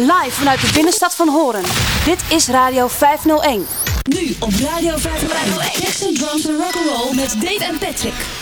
Live vanuit de binnenstad van Horen. Dit is Radio 501. Nu op Radio 501. Jackson Drums and Rock'n'Roll met Dave en Patrick.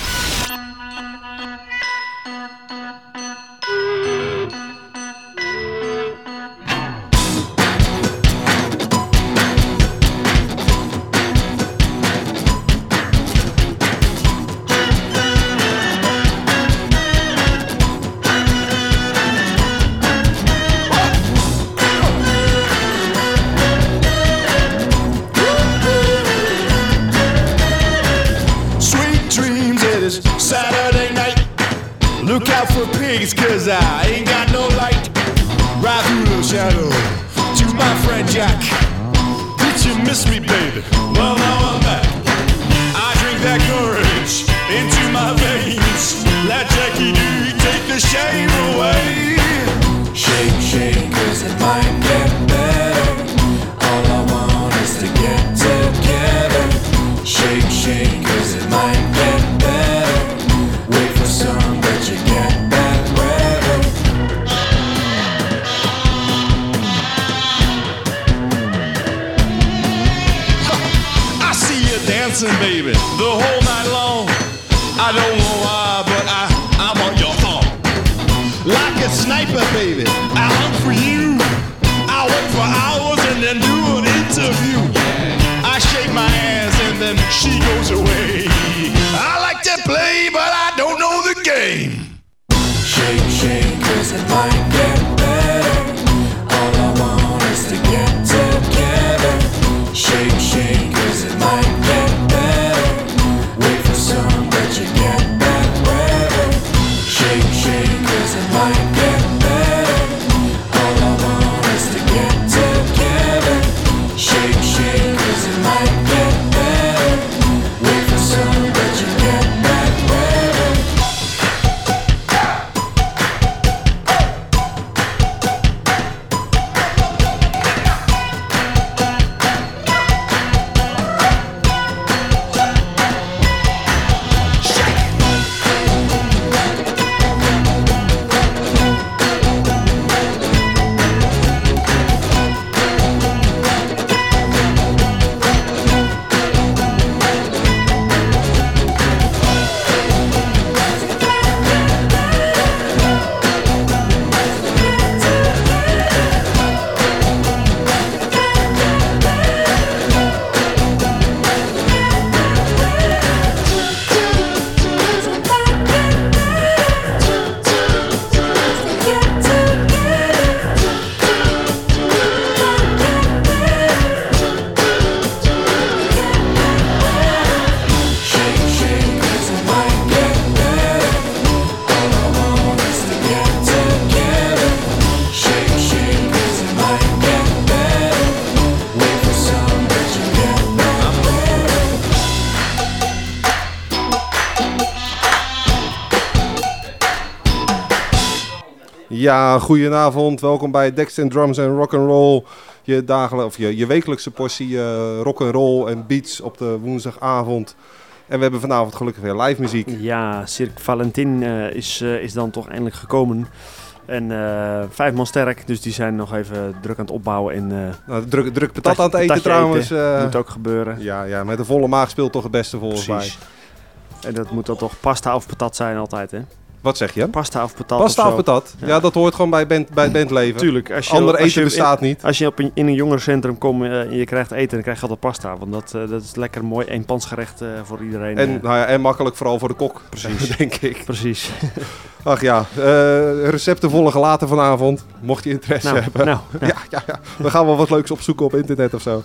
Goedenavond. Welkom bij Dex and Drums and Rock and Roll. Je, dagelijks, of je, je wekelijkse portie eh rock and roll en beats op de woensdagavond. En we hebben vanavond gelukkig weer live muziek. Ja, Cirque Valentin eh, is, eh, is dan toch eindelijk gekomen. En vijf man sterk, dus die zijn nog even druk aan het opbouwen. En, Nou, druk, druk patat aan het eten trouwens. eh. moet ook gebeuren. ja, ja, met een volle maag speelt toch het beste volgens Precies. En dat moet dan toch pasta of patat zijn altijd, hè? Wat zeg je? Pasta of patat Pasta of patat? Ja. Ja. dat hoort gewoon bij, band, bij het bandleven. Tuurlijk. Als je, Ander als eten je bestaat niet. Als je op een, in een jongerencentrum komt eh, en je krijgt eten, dan krijg je altijd pasta. Want dat, eh, dat is lekker mooi eenpansgerecht eh voor iedereen. En, nou ja, en makkelijk vooral voor de kok, Precies. denk ik. precies. Ach ja, eh, recepten volgen later vanavond, mocht je interesse nou, hebben. nou, Ja, ja, ja, we gaan wel wat leuks opzoeken op internet of zo.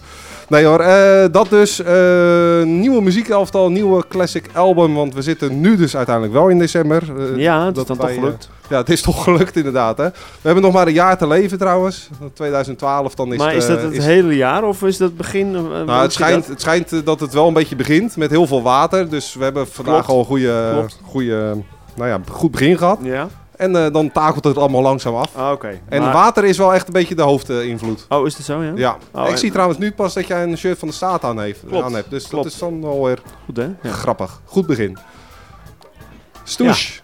Nee hoor, eh, dat dus. eh, nieuwe muziekelftal, nieuwe classic album. Want we zitten nu dus uiteindelijk wel in december. Ja, het is dan wij, toch gelukt. eh, ja, het is toch gelukt inderdaad. Hè? We hebben nog maar een jaar te leven trouwens. 2012 dan is maar het, is dat eh, het is- hele jaar of is dat het begin? eh, Nou, het schijnt, dat? het schijnt dat het wel een beetje begint met heel veel water. Dus we hebben vandaag Klopt. al een goede, goede, nou ja, goed begin gehad. Ja? En dan takelt het allemaal langzaam af. Ah, oké. En Maar- water is wel echt een beetje de hoofdinvloed. Oh, is dat zo, ja? Ja, Oh, ik en- zie trouwens nu pas dat jij een shirt van de staat aan, heeft, Klopt, aan hebt. Dus klopt. dat is dan wel weer Goed, hè? Ja. grappig. Goed begin. Stoes.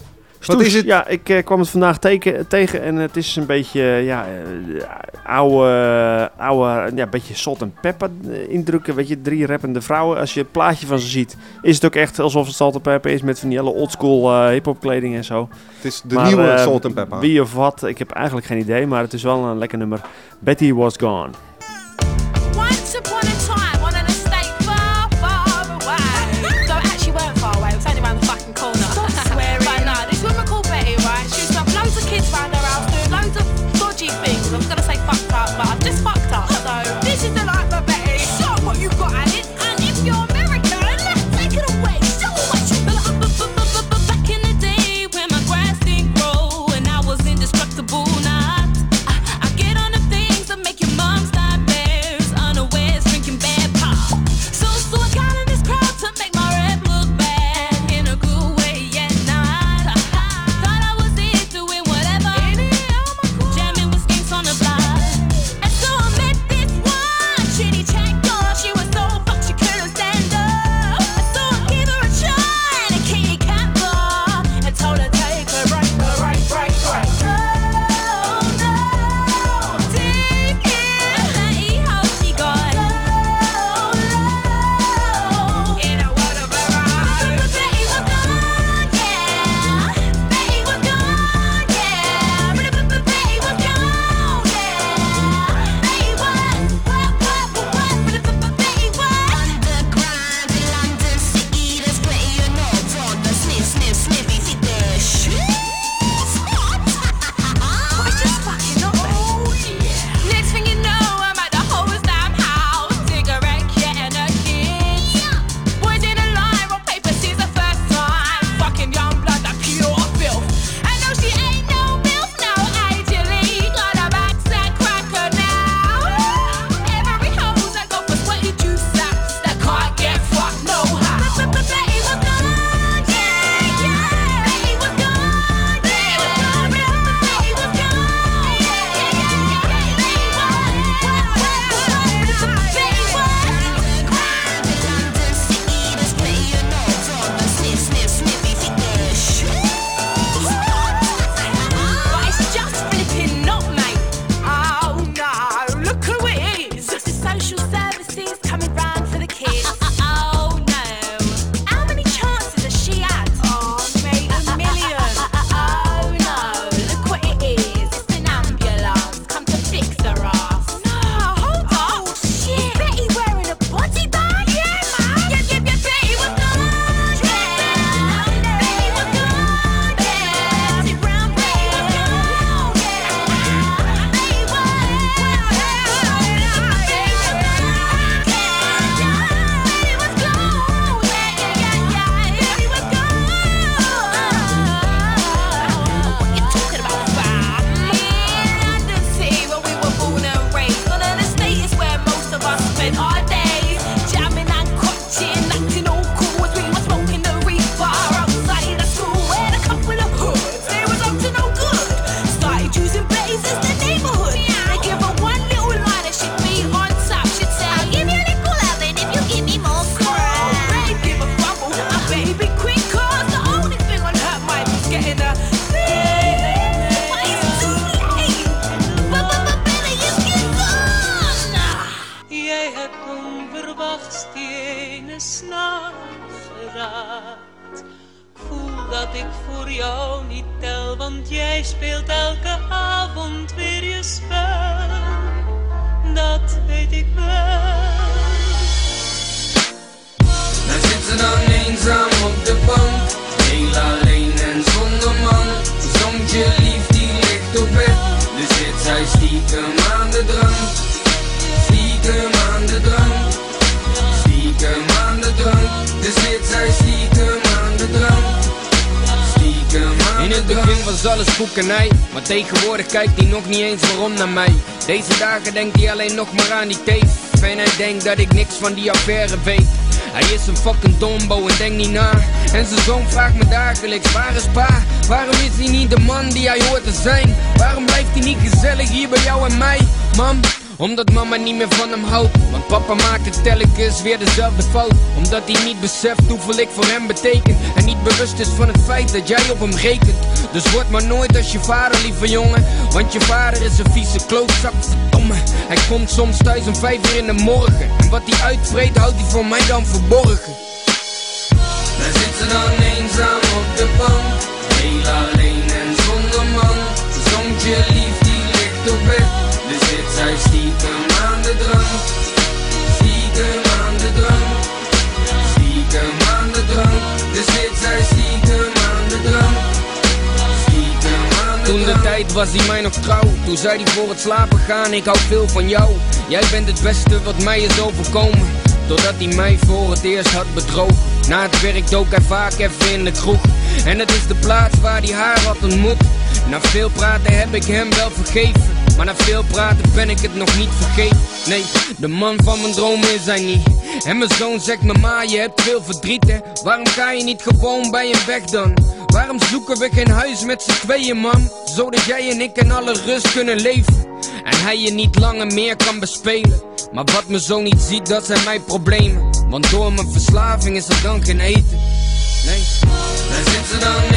Wat is het? Ja, ik eh, kwam het vandaag teken, tegen en het is een beetje eh, ja, eh, oude, oude ja, beetje salt en pepper indrukken. Weet je, drie rappende vrouwen. Als je het plaatje van ze ziet, is het ook echt alsof het salt en pepper is met van die oldschool hip-hop kleding en zo. Het is de nieuwe salt en pepper. Wie of wat, ik heb eigenlijk geen idee, maar het is wel een lekker nummer. Betty was gone. kijkt hij nog niet eens waarom naar mij. Deze dagen denkt hij alleen nog maar aan die tape En hij denkt dat ik niks van die affaire weet. Hij is een fucking dombo en denkt niet na. En zijn zoon vraagt me dagelijks Waar is pa? Waarom is hij niet de man die hij hoort te zijn? Waarom blijft hij niet gezellig hier bij jou en mij? Mam, omdat mama niet meer van hem houdt. Want papa maakt het telkens weer dezelfde fout. Omdat hij niet beseft hoeveel ik voor hem betekent En niet bewust is van het feit dat jij op hem rekent. Dus word maar nooit als je vader, lieve jongen. Want je vader is een vieze klootzak, verdomme Hij komt soms thuis om vijf uur in de morgen. En wat hij uitvreet houdt hij voor mij dan verborgen. Daar zit ze dan eenzaam op de bank. Heel alleen en zonder man. Zoontje lief die ligt op bed. Dus zit zij stiekem was hij mij nog trouw. Toen zei hij voor het slapen gaan Ik hou veel van jou. Jij bent het beste wat mij is overkomen. Totdat hij mij voor het eerst had bedrogen. Na het werk dook hij vaak even in de kroeg. En het is de plaats waar hij haar had ontmoet. Na veel praten heb ik hem wel vergeven. Maar na veel praten ben ik het nog niet vergeten. Nee, de man van mijn dromen is hij niet. En mijn zoon zegt me ma je hebt veel verdriet hè. Waarom ga je niet gewoon bij hem weg dan? Waarom zoeken we geen huis met z'n tweeën man? Zodat jij en ik in alle rust kunnen leven. En hij je niet langer meer kan bespelen. Maar wat mijn zoon niet ziet dat zijn mijn problemen. Want door mijn verslaving is er dan geen eten. Nee Daar zit ze dan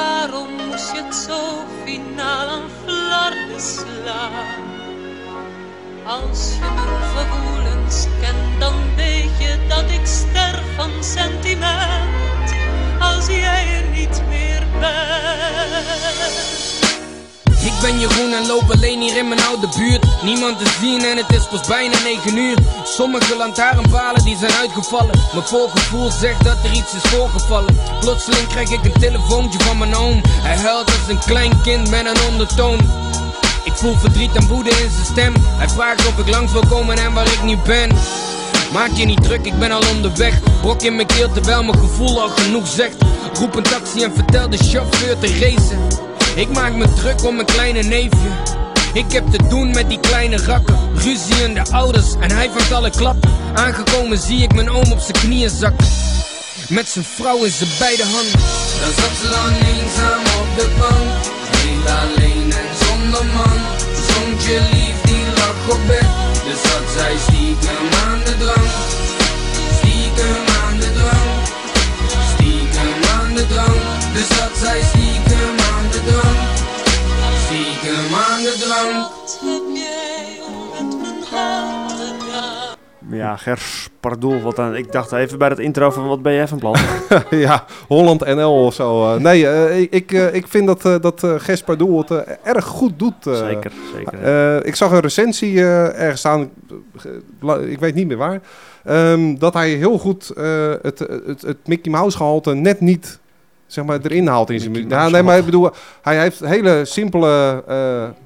Waarom moest je het zo finaal aan flarden slaan? Als je mijn gevoelens kent, dan weet je dat ik sterf van sentiment. Als jij er niet meer bent. Ik ben Jeroen en loop alleen hier in mijn oude buurt. Niemand te zien en het is pas bijna 9 uur. Sommige lantaarnpalen die zijn uitgevallen. Mijn voorgevoel zegt dat er iets is voorgevallen. Plotseling krijg ik een telefoontje van mijn oom. Hij huilt als een klein kind met een ondertoon. Ik voel verdriet en woede in zijn stem. Hij vraagt of ik langs wil komen en waar ik nu ben. Maak je niet druk, ik ben al onderweg. Brok in mijn keel terwijl mijn gevoel al genoeg zegt. Roep een taxi en vertel de chauffeur te racen ik maak me druk om mijn kleine neefje. Ik heb te doen met die kleine rakken. Ruziende ouders en hij vangt alle klappen. Aangekomen zie ik mijn oom op zijn knieën zakken. Met zijn vrouw in zijn beide handen. Daar zat ze dan eenzaam op de bank Heel alleen en zonder man Zoontje lief die lag op bed Dus zat zij stiekem aan de drank Stiekem aan de drank Stiekem aan de drank Dus zat zij stiekem Stiekem aan de drank Wat heb jij met mijn hart gedaan? Ja, Gers Pardoel. Wat dan, ik dacht even bij het intro van wat ben jij van plan? ja, Holland NL of zo. eh. nee, eh, ik, ik, eh, ik vind dat, eh dat Gers Pardoel het erg goed doet. eh. zeker, zeker. Eh, ik zag een recensie eh, ergens staan, ik weet niet meer waar, ehm, dat hij heel goed eh, het, het, het Mickey Mouse gehalte net niet zeg maar, erin haalt in zijn muziek. Ja, nee, maar ik bedoel, hij heeft hele simpele, eh,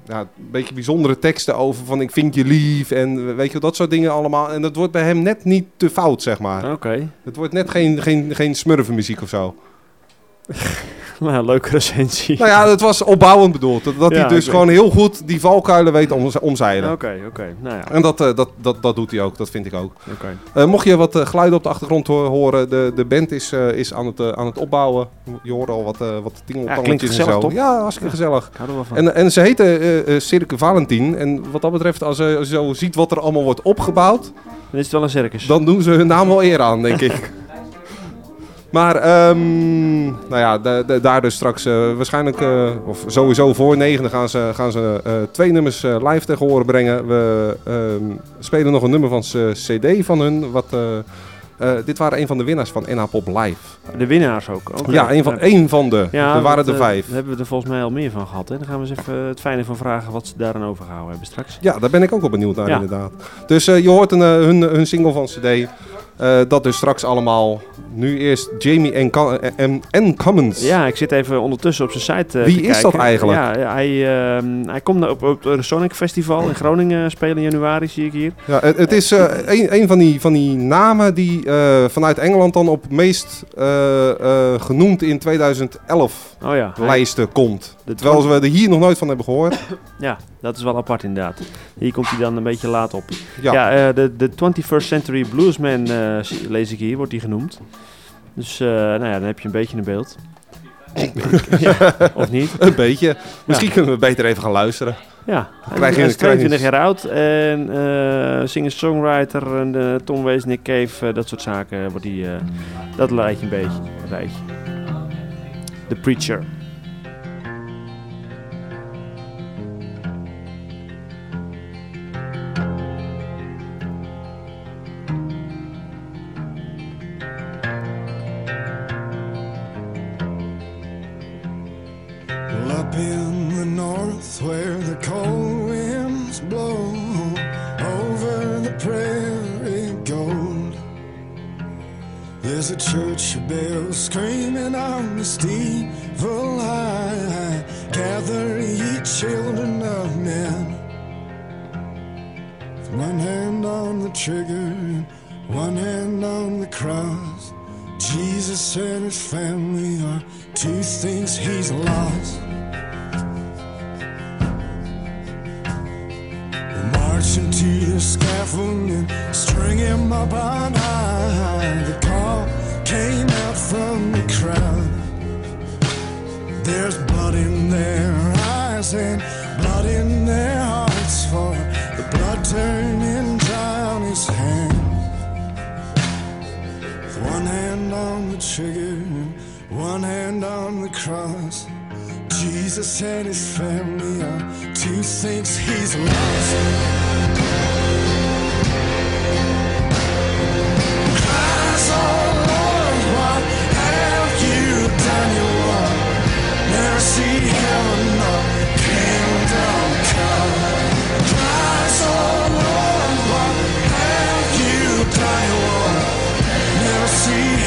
ja, een beetje bijzondere teksten over van ik vind je lief en weet je, dat soort dingen allemaal. En dat wordt bij hem net niet te fout, zeg maar. Oké, Het wordt net geen, geen, geen smurvenmuziek of zo. nou, leuke recensie. Nou ja, het was opbouwend bedoeld. Dat, dat Ja, hij dus gewoon heel goed die valkuilen weet om, omzeilen. Oké, oké. Nou ja, En dat, eh, dat, dat, dat doet hij ook, dat vind ik ook. oké. Eh, mocht je wat eh, geluiden op de achtergrond ho- horen, de, de band is, is aan, het, aan het opbouwen. Je hoort al wat, wat Ja, tingeltangetjes klinkt en zo. toch? Ja, hartstikke gezellig. Er van. En, en ze eh, Cirque Valentin. En wat dat betreft, als je zo ziet wat er allemaal wordt opgebouwd, Dan is het wel een circus. dan doen ze hun naam wel eer aan, denk ik. Maar, ehm, nou ja, da- da- daar dus straks eh, waarschijnlijk, eh, of sowieso voor negen gaan ze, gaan ze eh, twee nummers live tegen horen brengen. We ehm, spelen nog een nummer van cd van hun. Wat, dit waren een van de winnaars van NH Pop Live. De winnaars ook. Ja, een van, één van de. Ja, er waren er vijf. Daar hebben we er volgens mij al meer van gehad. Hè? Dan gaan we eens even het fijne van vragen wat ze daar aan overgehouden hebben straks. Ja, daar ben ik ook wel benieuwd naar Ja. inderdaad. Dus je hoort een, hun, hun single van CD. Eh, dat dus straks allemaal. Nu eerst Jamie en, en, en Cummins. Ja, ik zit even ondertussen op zijn site eh, Wie is dat eigenlijk? Ja, ja, hij, ehm, hij komt op, op het Sonic Festival in Groningen spelen in januari, zie ik hier. Ja, het, het is eh, een, een van, die, van die namen die vanuit Engeland dan op meest genoemd in 2011 Oh ja, hij- lijsten komt. de Terwijl we er hier nog nooit van hebben gehoord. ja, dat is wel apart inderdaad. Hier komt hij dan een beetje laat op. Ja, Ja, de, de 21st Century Bluesman lees ik hier, wordt die genoemd. Dus eh, nou ja, dan heb je een beetje een beeld. ja, of niet? een beetje. Misschien kunnen we beter even gaan luisteren. Ja, hij krijg is krijg je- 22 jaar oud en eh singer-songwriter en eh, Tom Waits, Nick Cave, eh, dat soort zaken. Wordt die, eh, dat lijkt je een beetje, rijtje. The Preacher. North where the cold winds blow over the prairie gold, there's a church bell screaming on the steeple high. Gather ye children of men. With One hand on the trigger, one hand on the cross. Jesus and his family are two things he's lost. Marching to the scaffold and string him up on high. The call came out from the crowd. There's blood in their eyes and blood in their hearts for the blood turning on his hand. With one hand on the trigger, one hand on the cross. Jesus and his family are two saints he's lost. See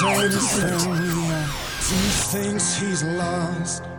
Jesus and his family are two things he's lost.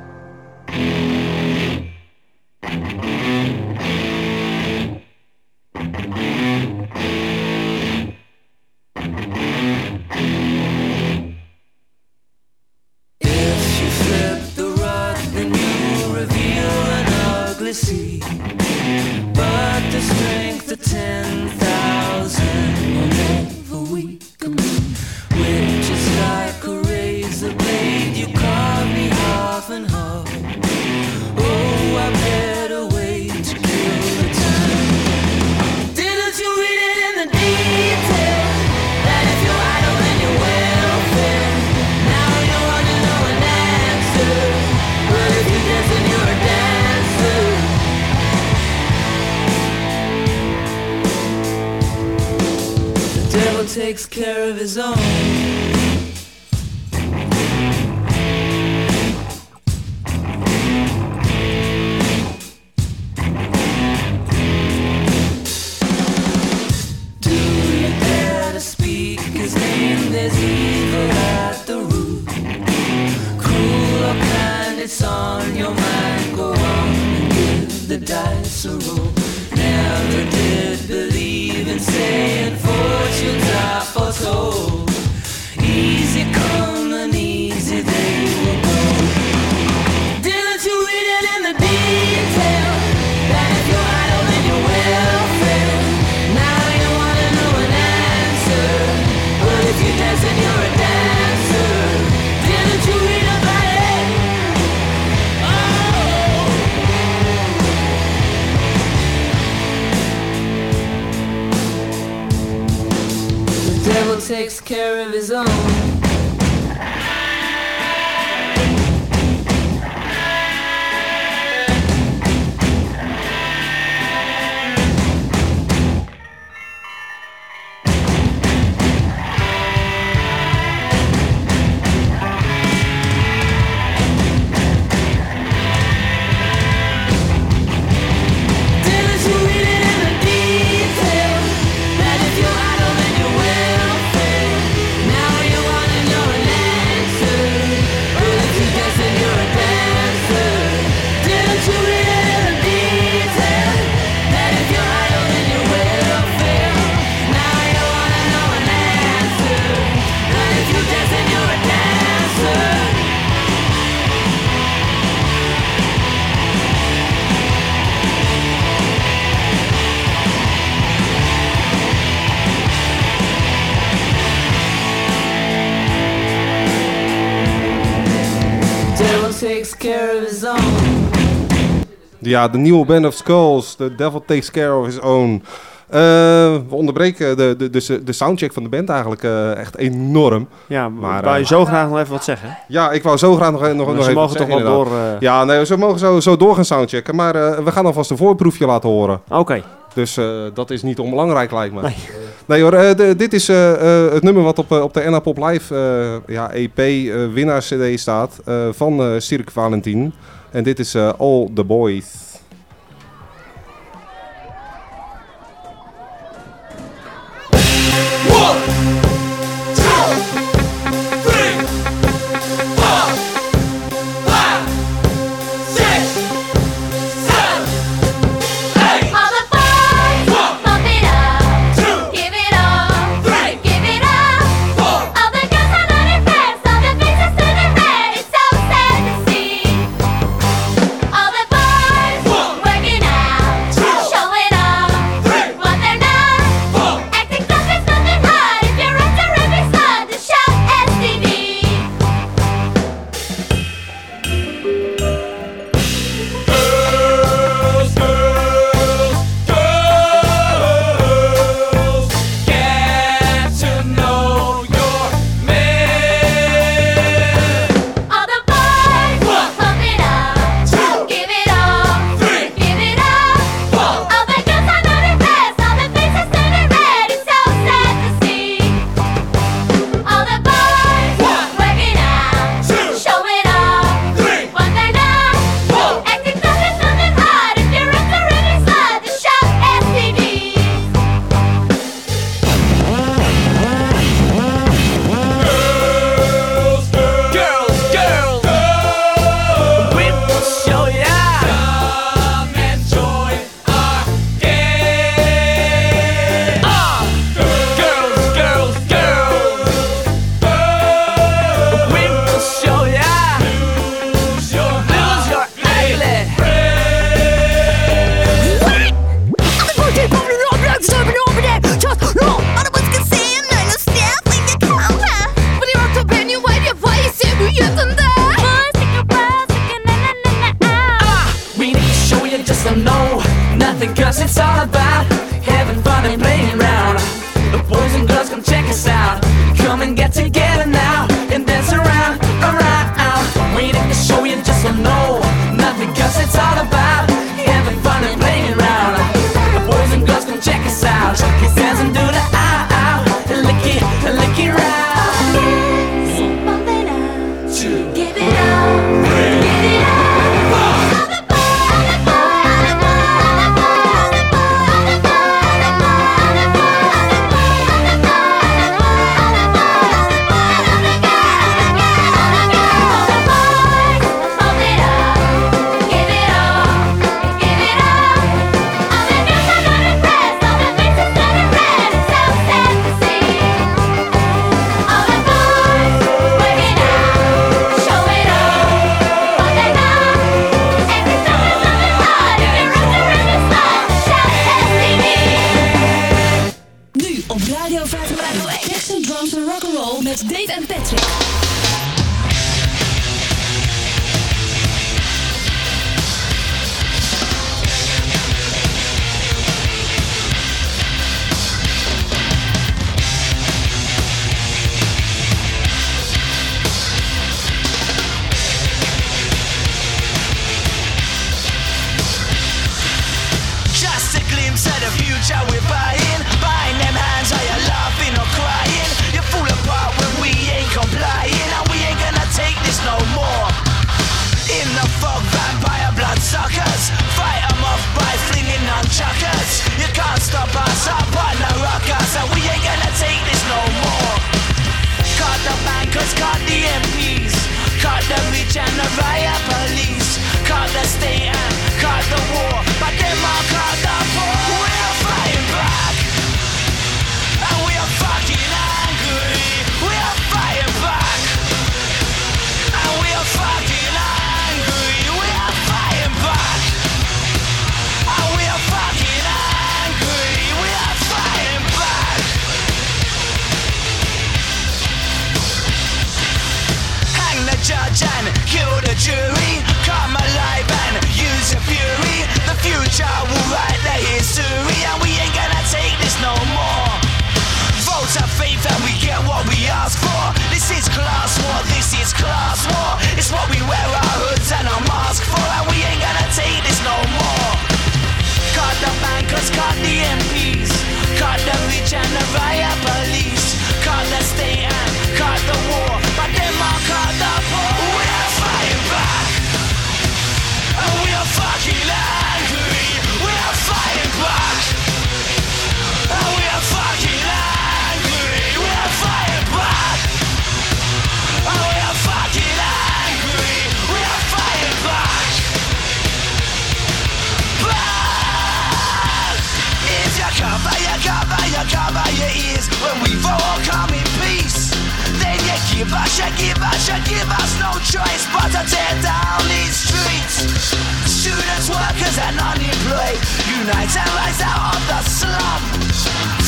ja, de nieuwe Band of Skulls, The Devil Takes Care of His Own. Eh, we onderbreken de, de, de, de, soundcheck van de band eigenlijk eh, echt enorm. Ja, maar wou je zo graag nog even wat zeggen? Ja, ik wou zo graag nog, nog, nog even Ze mogen toch wel door... Ja, nee, ze mogen zo, zo door gaan soundchecken. Maar we gaan alvast een voorproefje laten horen. Oké. Dus dat is niet onbelangrijk, lijkt me. Nee, nee hoor, dit is het nummer wat op, op de NA Pop Live ja, EP winnaar CD staat van Cirque Valentin. En dit is eh, All the Boys. Caught the rich and the riot police, caught the state and caught the war, but them all caught the the jury. Come alive and use your fury. The future will write the history, and we ain't gonna take this no more. Vote of faith and we get what we ask for. This is class war, this is class war. It's what we wear our hoods and our mask for, and we ain't gonna take this no more. Caught the bankers, caught the MPs, caught the rich and the riot give us, you give us, you give us no choice but to tear down these streets. Students, workers, and unemployed unite and rise out of the slum.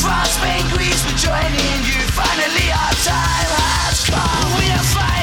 France, Spain, Greece, we're joining you. Finally, our time has come. We are fighting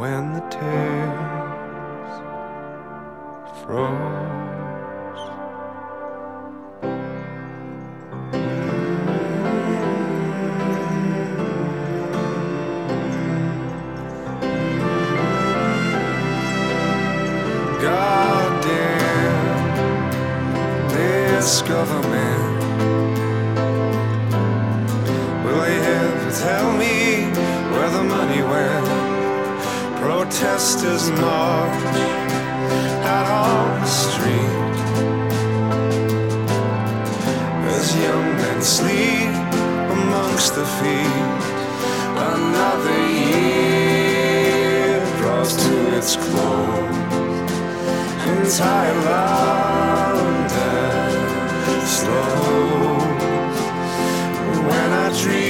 when the tears froze. God damn, discover me. Protesters march out on the street as young men sleep amongst the feet. Another year draws to its close. Entire London slows. When I dream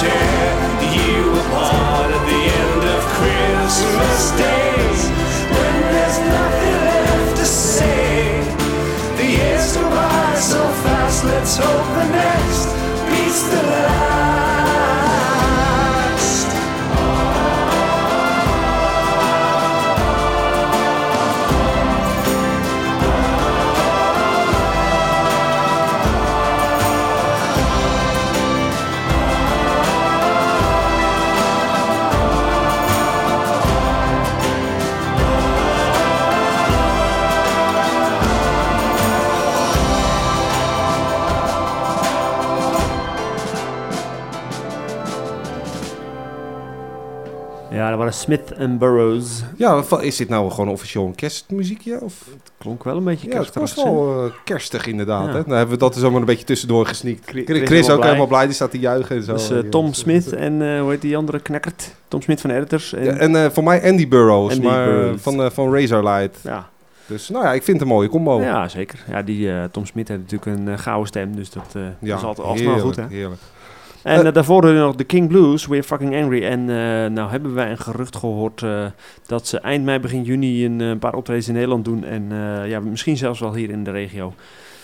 chair. Dat waren Smith en Burroughs. Ja, is dit nou gewoon officieel een kerstmuziekje? Of? Het klonk wel een beetje Ja, het kerstig. was wel eh, kerstig inderdaad. Ja. Hè? Nou hebben we dat er zomaar een beetje tussendoor gesneakt. Chris ook blij. helemaal blij, die staat te juichen en zo. Dus eh. Tom Smith en eh, hoe heet die andere knakkert? Tom Smith van Editors. En, Ja, en voor mij Andy Burroughs, Andy maar, Burroughs. Van, van Razorlight. Ja. Dus nou ja, ik vind het een mooie combo. ja, zeker. Ja, die Tom Smith heeft natuurlijk een gouden stem, dus dat, is altijd al snel heerlijk, goed. Hè? heerlijk. En Eh, eh, daarvoor hadden we nog The King Blues, We're Fucking Angry. En eh, nou hebben wij een gerucht gehoord eh, dat ze eind mei, begin juni een paar optredens in Nederland doen. En eh, ja, misschien zelfs wel hier in de regio.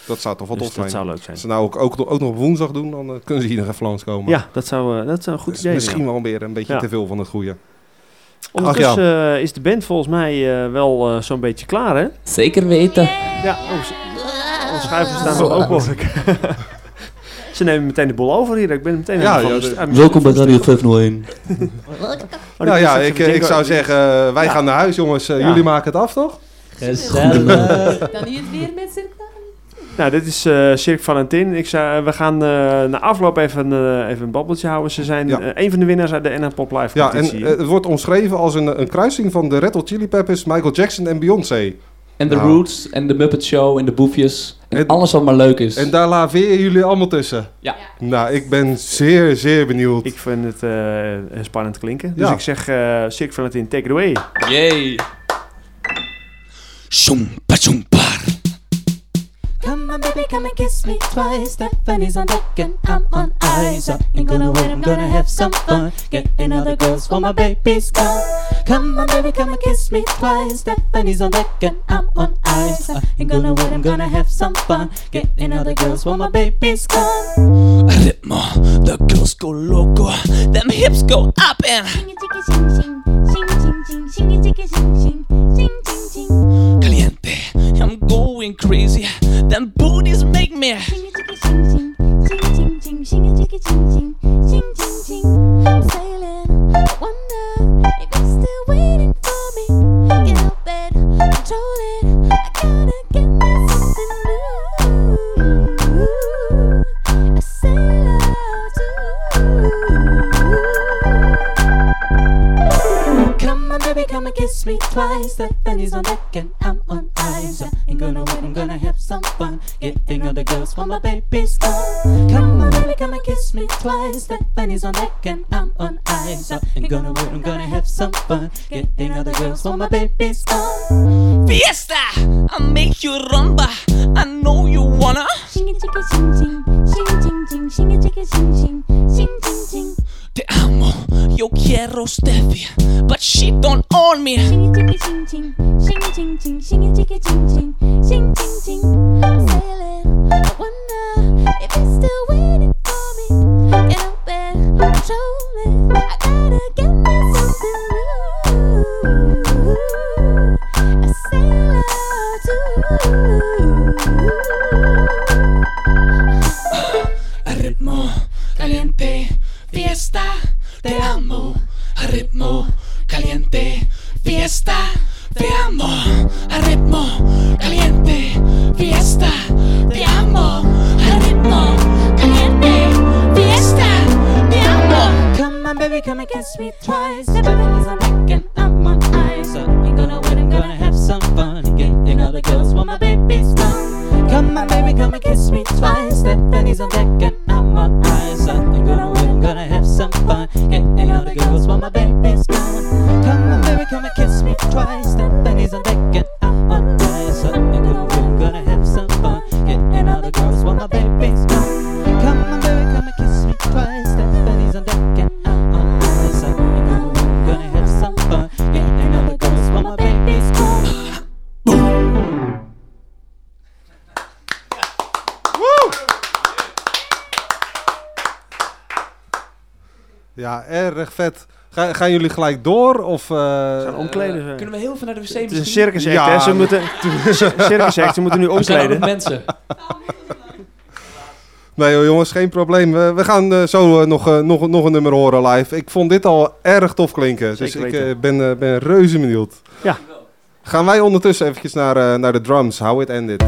Dat zou toch wel Dus tof dat zijn. zou leuk zijn. Als ze nou ook, ook, ook nog op woensdag doen, dan kunnen ze hier nog even langskomen. Ja, dat zou, dat zou een goed Dus idee misschien zijn. wel weer een beetje Ja. te veel van het goede. Ondertussen eh, is de band volgens mij eh, wel zo'n beetje klaar, hè? Zeker weten. Ja, oh, schuiven staan er ook hoor ik. Ze nemen meteen de bol over hier. Ik ben meteen Ja, de- Welkom bij Radio de- 501. Oh, die nou ja, ik, ik zou zeggen, eh, wij Ja. gaan naar huis jongens. Eh, Ja. Jullie maken het af toch? Gezellig. Dan niet weer met z'n Nou, dit is eh Cirque Valentin. Ik zou, we gaan eh, na afloop even, eh, even een babbeltje houden. Ze zijn Ja. een van de winnaars uit de NL Pop Live Ja, en competitie. het wordt omschreven als een, een kruising van de Red Hot Chili Peppers, Michael Jackson en Beyoncé. En de Nou. Roots en de Muppet Show en de Boefjes. En, En- alles wat maar leuk is. En daar laveren jullie allemaal tussen. Ja. Nou, ik ben zeer, zeer benieuwd. Ik vind het eh, spannend klinken. Dus Ja. ik zeg eh Cirque Valentin, take it away. Yay. Come on, baby, come and kiss me twice. Stephanie's on deck and I'm on ice. I ain't gonna wait, I'm gonna have some fun. Getting other girls for my baby's gone. Come on, baby, come and kiss me twice. Stephanie's on deck and I'm on ice. I ain't gonna wait, I'm gonna have some fun. Getting other girls for my baby's gone. Ritmo, the girls go loco, them hips go up and Caliente, I'm going crazy. Them booties make me. Sailing, I wonder if you're still waiting for me. Get out bed, control it. Kiss me twice. Stephanie's on deck and I'm on ice. I ain't gonna wait, I'm gonna have some fun. Getting other girls for my baby's gone. Come on, baby, come and kiss me twice. Stephanie's on deck and I'm on ice. I ain't gonna wait, I'm gonna have some fun. Getting other girls for my baby's gone. Fiesta, I make you rumba. I know you wanna. Sing it, chicka, sing, sing, sing, sing, sing, sing it, chicka, sing, sing, sing, sing, sing. Te amo, yo quiero Steffi, but she don't own me. Sing sing sing sing. I'm sailing, I wonder if it's still waiting for me. And I'm I'm trolling. I gotta get myself in blue. A sailor too. Fiesta, te amo. A ritmo caliente, fiesta, te amo. A ritmo caliente, fiesta, te amo. A ritmo caliente, fiesta, te amo. Come on, baby, come and kiss me twice. Everything's on deck and I'm on ice. So ain't gonna wait, I'm gonna have some fun. Getting other girls while my baby's gone. Come on, baby, come and kiss me twice. Stephanie's on deck erg vet. Ga- gaan jullie gelijk door? Of, uh, omkleden. Kunnen we heel veel naar de wc Het is een misschien? circus act, hè? Ze moeten, circus act, ze moeten nu omkleden. mensen. Nee joh, jongens, geen probleem. We, we gaan zo nog, nog, nog een nummer horen live. Ik vond dit al erg tof klinken. dus Zeker ik ben, ben reuze benieuwd. Ja. Gaan wij ondertussen eventjes naar, naar de drums. How it ended.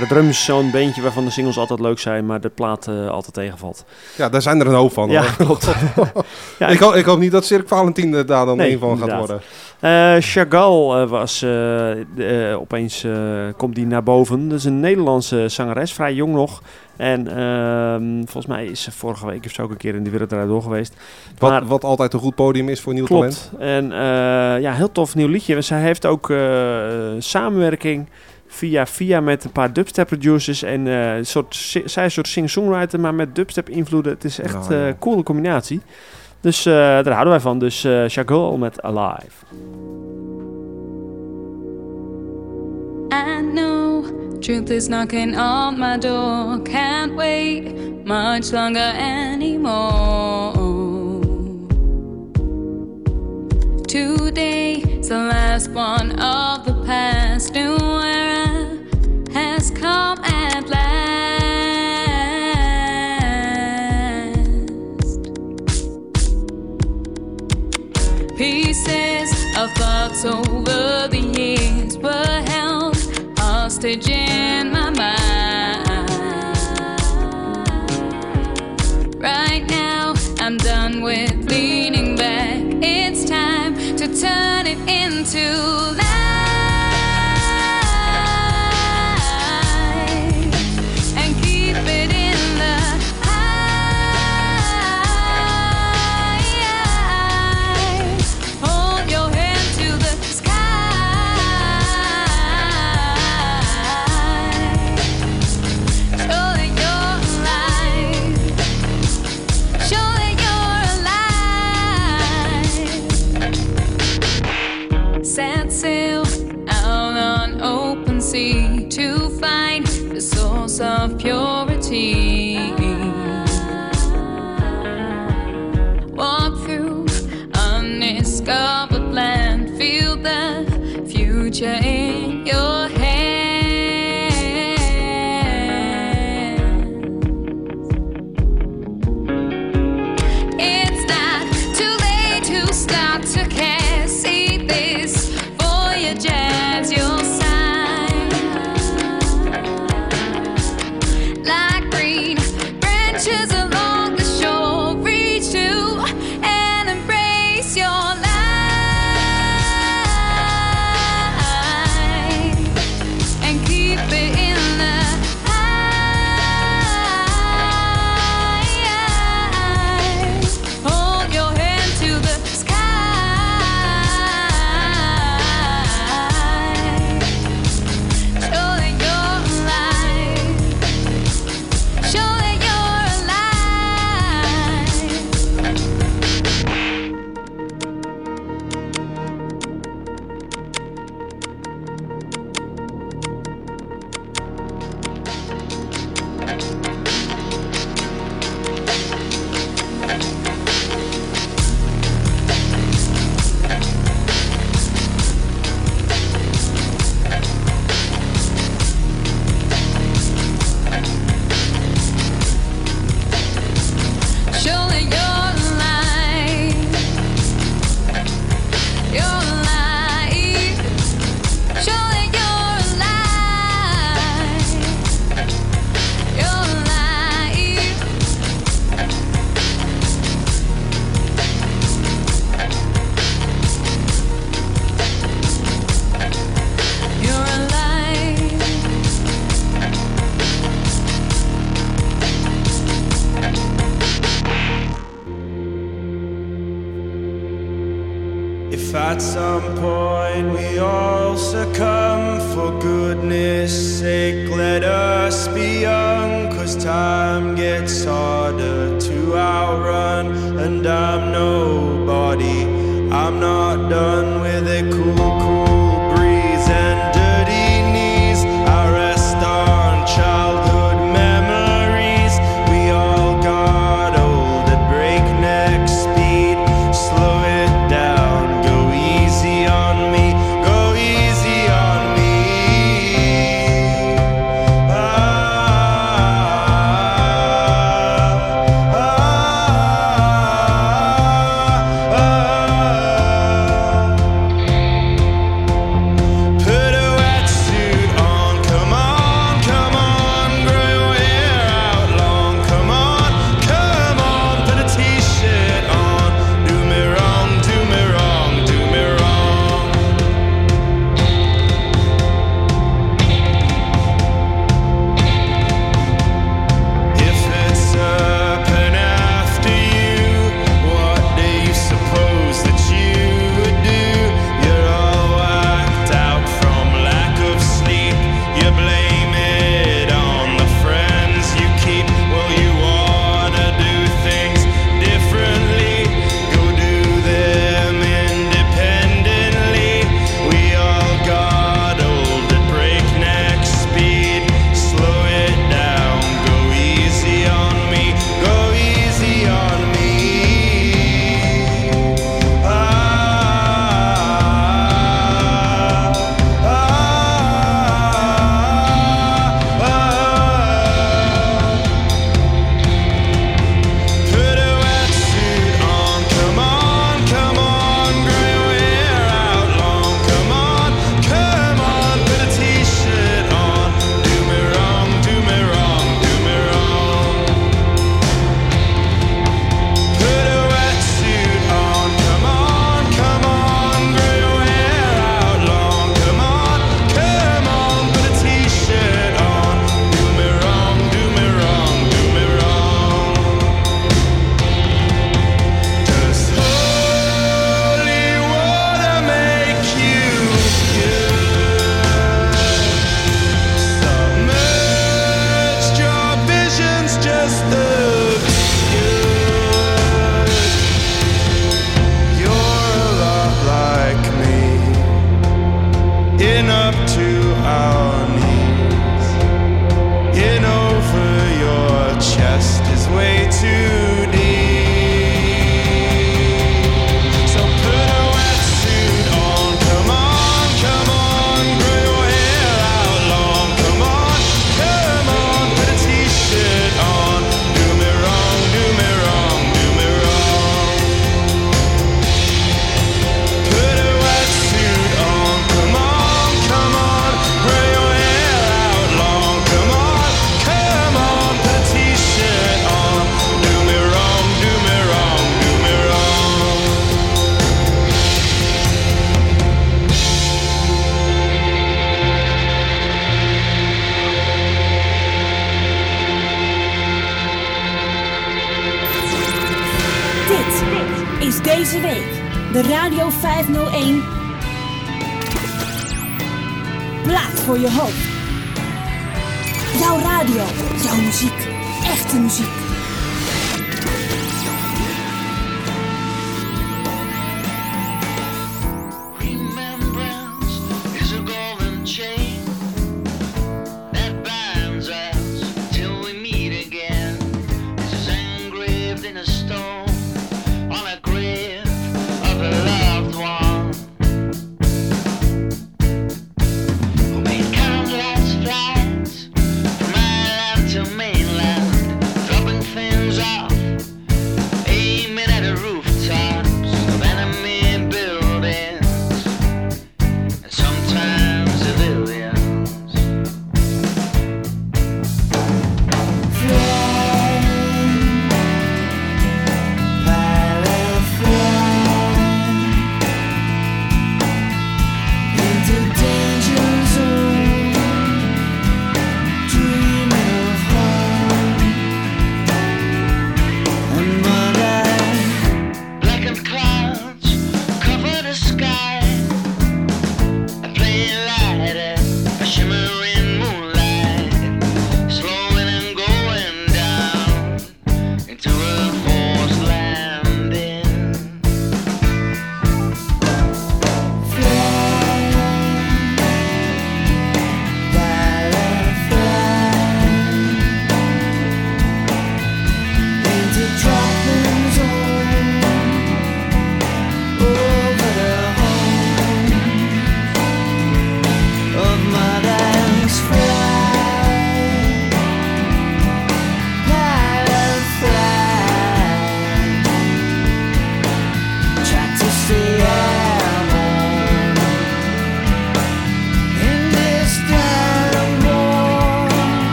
De drums is zo'n beentje waarvan de singles altijd leuk zijn, maar de plaat altijd tegenvalt. Ja, daar zijn er een hoop van. Ja, hoor. klopt. Ja, ik, hoop, ik hoop niet dat Cirque Valentin er daar dan Nee, een van gaat worden. Eh, Chagall eh, was eh, opeens komt die naar boven. Dat is een Nederlandse zangeres, vrij jong nog. En ehm, volgens mij is ze vorige week of zo ook een keer in de wereld door geweest. Wat, Maar- wat altijd een goed podium is voor nieuw talent. Klopt. En eh, ja, heel tof nieuw liedje. Zij heeft ook samenwerking via via met een paar dubstep producers en eh, een soort, zij is een soort sing-songwriter, maar met dubstep invloeden. Het is echt Nou, ja. een coole combinatie. Dus eh, daar houden wij van. Dus eh Chagall met Alive. I know truth is knocking on my door. Can't wait much longer anymore. Today's the last one of the past. New era has come at last. Pieces of thoughts over the years were held hostage in my mind. Right now, I'm done with leaning back. It's to turn it into in your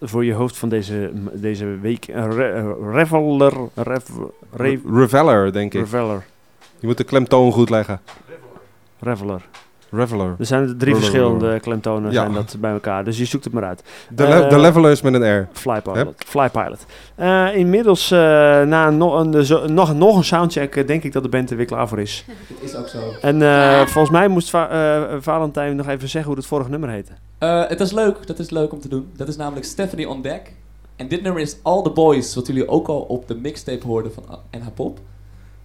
voor je hoofd van deze, deze week. Een re- eh, Reveler. Rev, re- Reveller, denk ik. Reveller. Je moet de klemtoon goed leggen. Reveler. Reveler. Er zijn drie Reveler. verschillende klemtonen Ja. zijn dat bij elkaar. Dus je zoekt het maar uit. De, le- Eh, de leveler is met een R. Flypilot. Flypilot. Eh, inmiddels, eh, na no- een, zo- nog, nog een soundcheck, denk ik dat de band er weer klaar voor is. Het is ook zo. En eh, volgens mij moest Va- eh, Valentijn nog even zeggen hoe het vorige nummer heette. Eh, het is leuk, dat is leuk om te doen. Dat is namelijk Stephanie on Deck. En dit nummer is All the Boys, wat jullie ook al op de mixtape hoorden van NH Pop.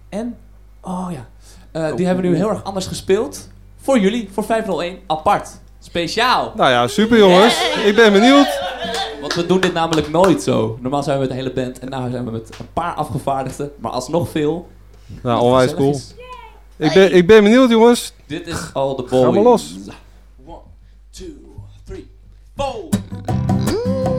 En, oh ja, Eh, die hebben we nu heel erg anders gespeeld. Voor jullie, voor 501, apart. Speciaal. Nou ja, super jongens. Ik ben benieuwd. Want we doen dit namelijk nooit zo. Normaal zijn we met de hele band en nu zijn we met een paar afgevaardigden, maar alsnog veel. Nou, onwijs cool. is. Ik ben, ik ben benieuwd jongens. Dit is All the Boys. Ga maar los. One, two, three, four.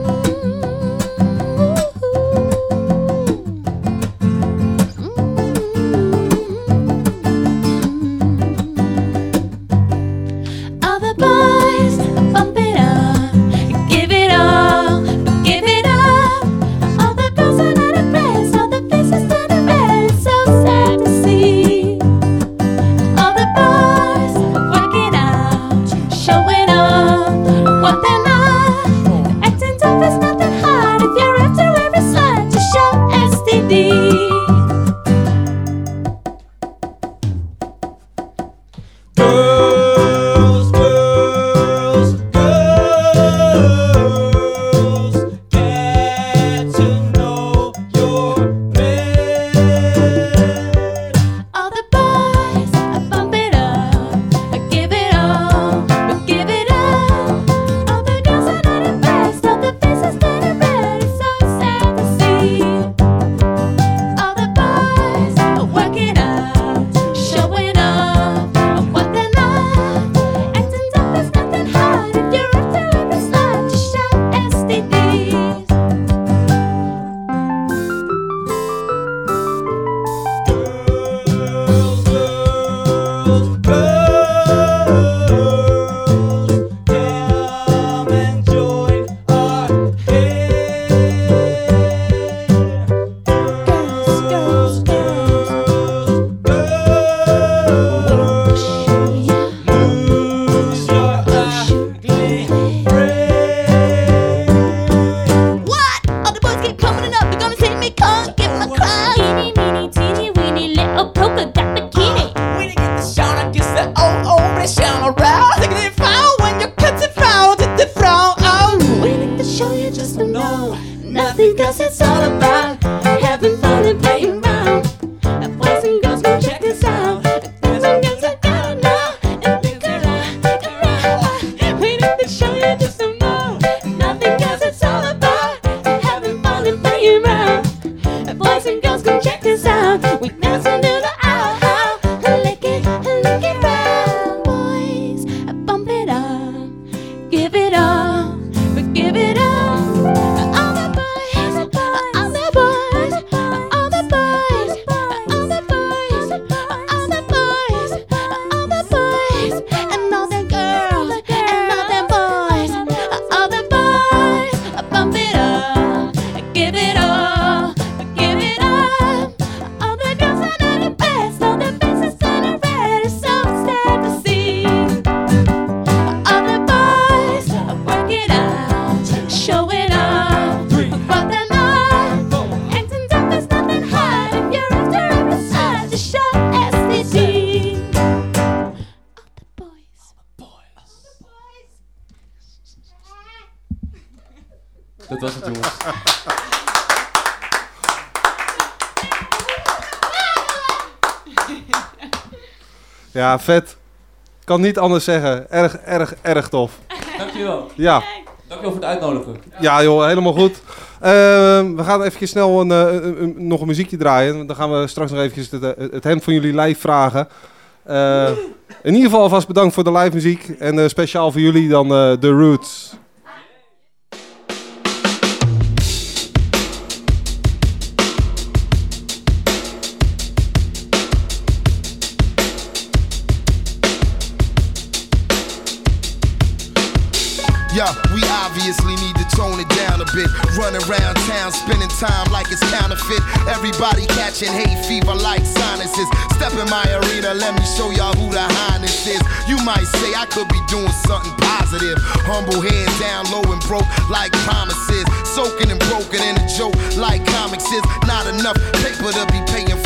Ja, vet. Kan niet anders zeggen. Erg, erg, erg tof. Dankjewel. Ja. Dankjewel voor het uitnodigen. Ja joh, helemaal goed. Eh, we gaan even snel een, eh, een- een- nog een muziekje draaien. Dan gaan we straks nog even het, het hemd van jullie live vragen. Eh, in ieder geval alvast bedankt voor de live muziek. En eh, speciaal voor jullie dan eh The Roots. Doing something positive. Humble head down low and broke like promises. Soaking and broken in a joke like comics is. Not enough paper to be paying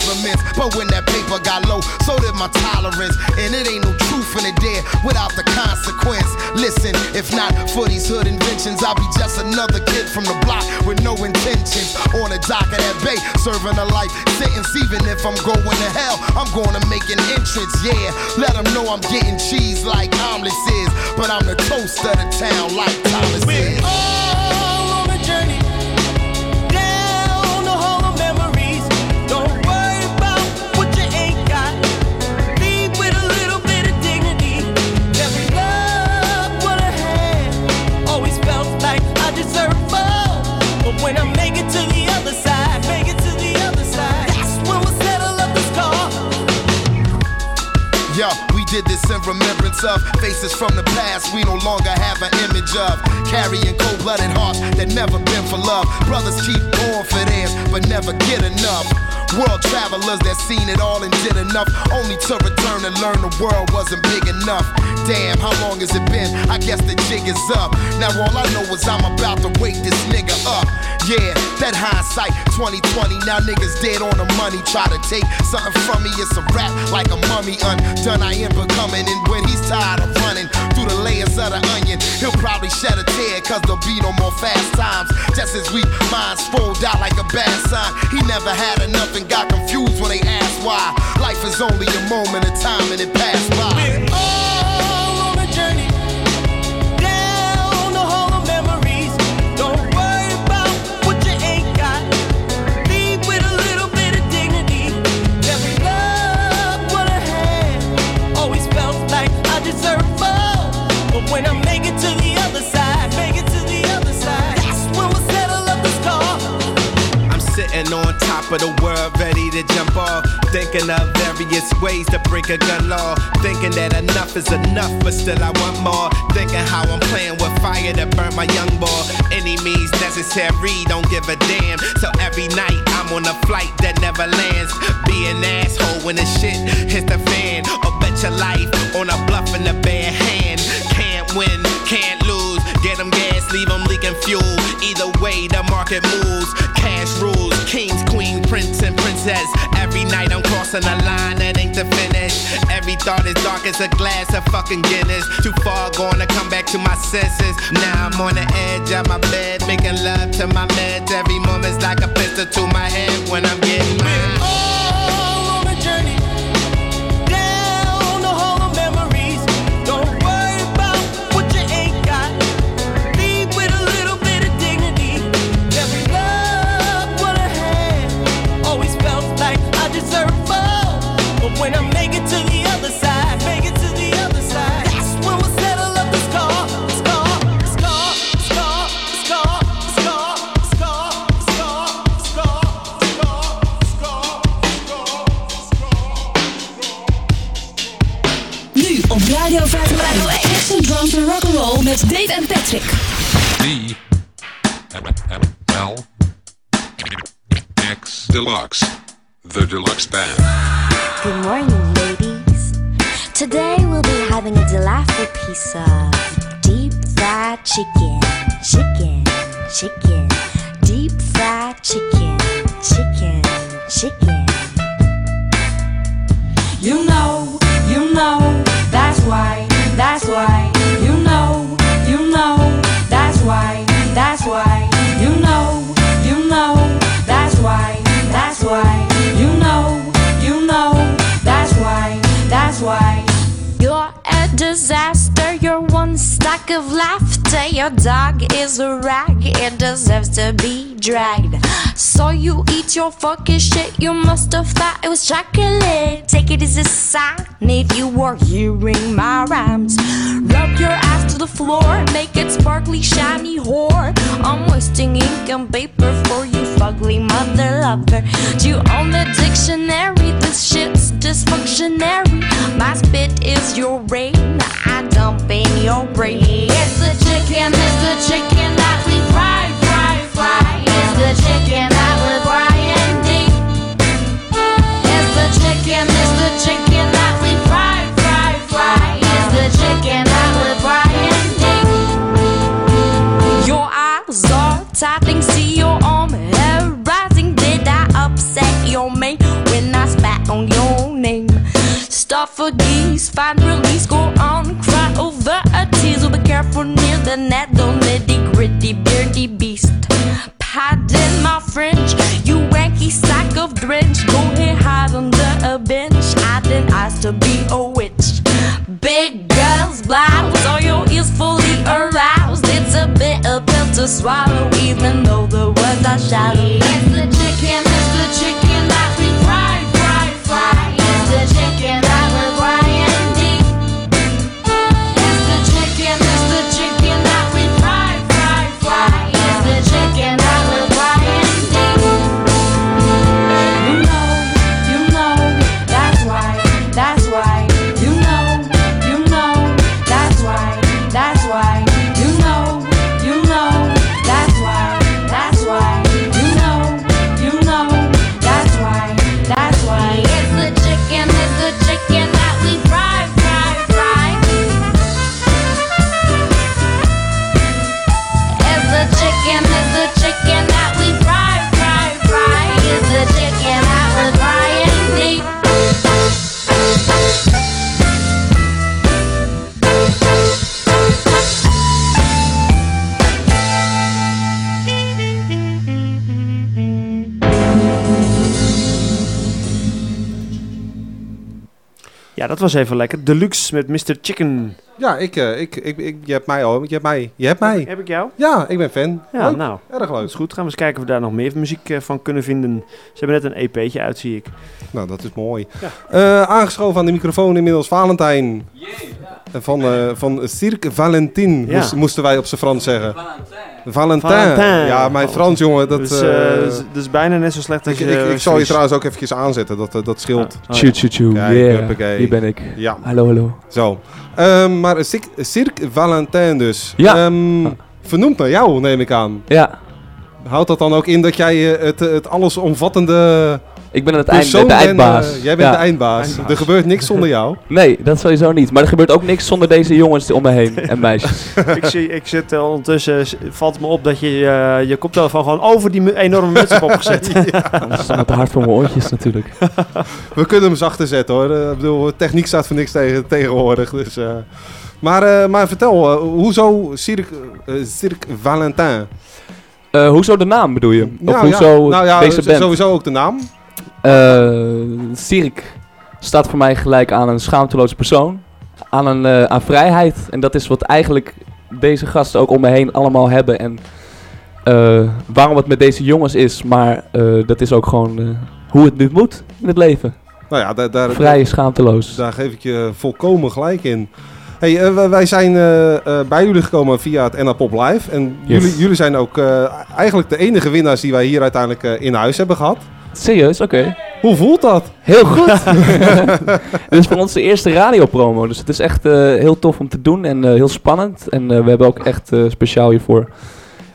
compliments. But when that paper got low, so did my tolerance. And it ain't no truth in it there without the consequence. Listen, if not for these hood inventions, I'll be just another kid from the block with no intentions. On the dock of that bay, serving a life sentence. Even if I'm going to hell, I'm gonna make an entrance. Yeah, let them know I'm getting cheese like omelets is. But I'm the toast of the town like Thomas is. Yo, we did this in remembrance of faces from the past we no longer have an image of. Carrying cold blooded hearts that never been for love. Brothers keep going for theirs, but never get enough. World travelers that seen it all and did enough, only to return and learn the world wasn't big enough. Damn, how long has it been? I guess the jig is up. Now all I know is I'm about to wake this nigga up. Yeah, that hindsight 2020. Now niggas dead on the money. Try to take something from me, it's a rap like a mummy undone. I am becoming, and when he's tired of running through the layers of the onion, he'll probably shed a tear, cause there'll be no more fast times. Just as weak minds fold out like a bad sign. He never had enough and got confused when they asked why. Life is only a moment of time and it passed by. Sitting on top of the world, ready to jump off. Thinking of various ways to break a gun law. Thinking that enough is enough, but still I want more. Thinking how I'm playing with fire to burn my young boy. Any means necessary, don't give a damn. So every night I'm on a flight that never lands. Be an asshole when the shit hits the fan. Or bet your life on a bluff in the bad hand. Can't win, can't lose. Get them gas, leave them leaking fuel. Either way, the market moves. Cash rules, Every night I'm crossing a line that ain't the finish. Every thought is dark as a glass of fucking Guinness. Too far gone to come back to my senses. Now I'm on the edge of my bed, making love to my meds. Every moment's like a pistol to my head when I'm getting mine. En Rock'n'Roll met Dave en Patrick. D L X Deluxe. The Deluxe Band. Good morning, ladies. Today we'll be having a delightful piece of deep fried chicken, chicken, chicken, eat fucking shit, you must have thought it was chocolate. Take it as a sign if you were hearing my rhymes. Rub your ass to the floor, make it sparkly, shiny whore. I'm wasting ink and paper for you, fugly mother lover. You own the dictionary, this shit's dysfunctionary. My spit is your rain, I dump in your brain. It's the chicken, it's the chicken that Stop for geese, find release, go on, cry over a tease. Be careful near the net, don't let the gritty, beardy beast. Pardon my French, you wanky sack of drench. Go ahead, hide under a bench. I didn't ask to be a witch. Big girls, blouse, all your ears fully aroused. It's a bitter pill to swallow, even though the words are shallow. It's Ja, dat was even lekker. Deluxe met Mr. Chicken. Ja, ik, eh, ik, ik, ik, je hebt mij al. Je hebt mij. Je hebt mij. Heb ik jou? Ja, ik ben fan. Ja, Leuk. nou. Erg leuk. Dat is goed. Gaan we eens kijken of we daar nog meer muziek eh, van kunnen vinden. Ze hebben net een EP'tje uit, zie ik. Nou, dat is mooi. Eh, aangeschoven aan de microfoon inmiddels Valentijn. Van, eh van Cirque Valentin, Ja. moest- moesten wij op zijn Frans zeggen. Valentin. Valentin. Ja, mijn Frans, jongen, dat... Dus, eh, eh, dus- dus bijna net zo slecht als ik, je, ik, ik zal je trouwens ook eventjes aanzetten, dat, dat scheelt. Oh, Tjoe, tjoe, Yeah, hier ben ik. Ja. Hallo, hallo. Zo. Ehm, maar Cirque, Cirque Valentin dus. Ja. Ehm, vernoemd naar jou, neem ik aan. Ja. Houdt dat dan ook in dat jij het, het allesomvattende Ik ben het eind- de eindbaas. eh, jij bent Ja. de eindbaas. Er gebeurt niks zonder jou. Nee, dat sowieso niet. Maar er gebeurt ook niks zonder deze jongens om me heen en meisjes. ik, zie, ik zit eh, ondertussen, valt me op dat je eh, je koptelefoon gewoon over die mu- enorme muts hebt opgezet. Dat is dan te hard voor mijn oortjes natuurlijk. We kunnen hem zachter zetten hoor. Ik bedoel, techniek staat voor niks tegen, tegenwoordig. Dus, eh. maar, eh, maar vertel, hoezo Cirque, Cirque Valentin? Eh, hoezo de naam bedoel je? Of Ja, hoezo ja. Nou ja, deze s- band? sowieso ook de naam. Eh, Cirque staat voor mij gelijk aan een schaamteloos persoon. Aan, een, eh, aan vrijheid. En dat is wat eigenlijk deze gasten ook om me heen allemaal hebben. En eh, waarom het met deze jongens is. Maar dat is ook gewoon hoe het nu moet in het leven. Nou ja, daar, daar, Vrij en schaamteloos. Daar geef ik je volkomen gelijk in. Hey, wij- zijn bij jullie gekomen via het NA Pop Live. En Yes. jullie, jullie zijn ook eigenlijk de enige winnaars die wij hier uiteindelijk in huis hebben gehad. Serieus? Oké. Hoe voelt dat? Heel goed. Dit is voor ons de eerste radiopromo. Dus het is echt eh, heel tof om te doen en eh, heel spannend. En eh, we hebben ook echt speciaal hiervoor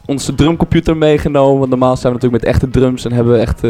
onze drumcomputer meegenomen. Want normaal zijn we natuurlijk met echte drums en hebben we echt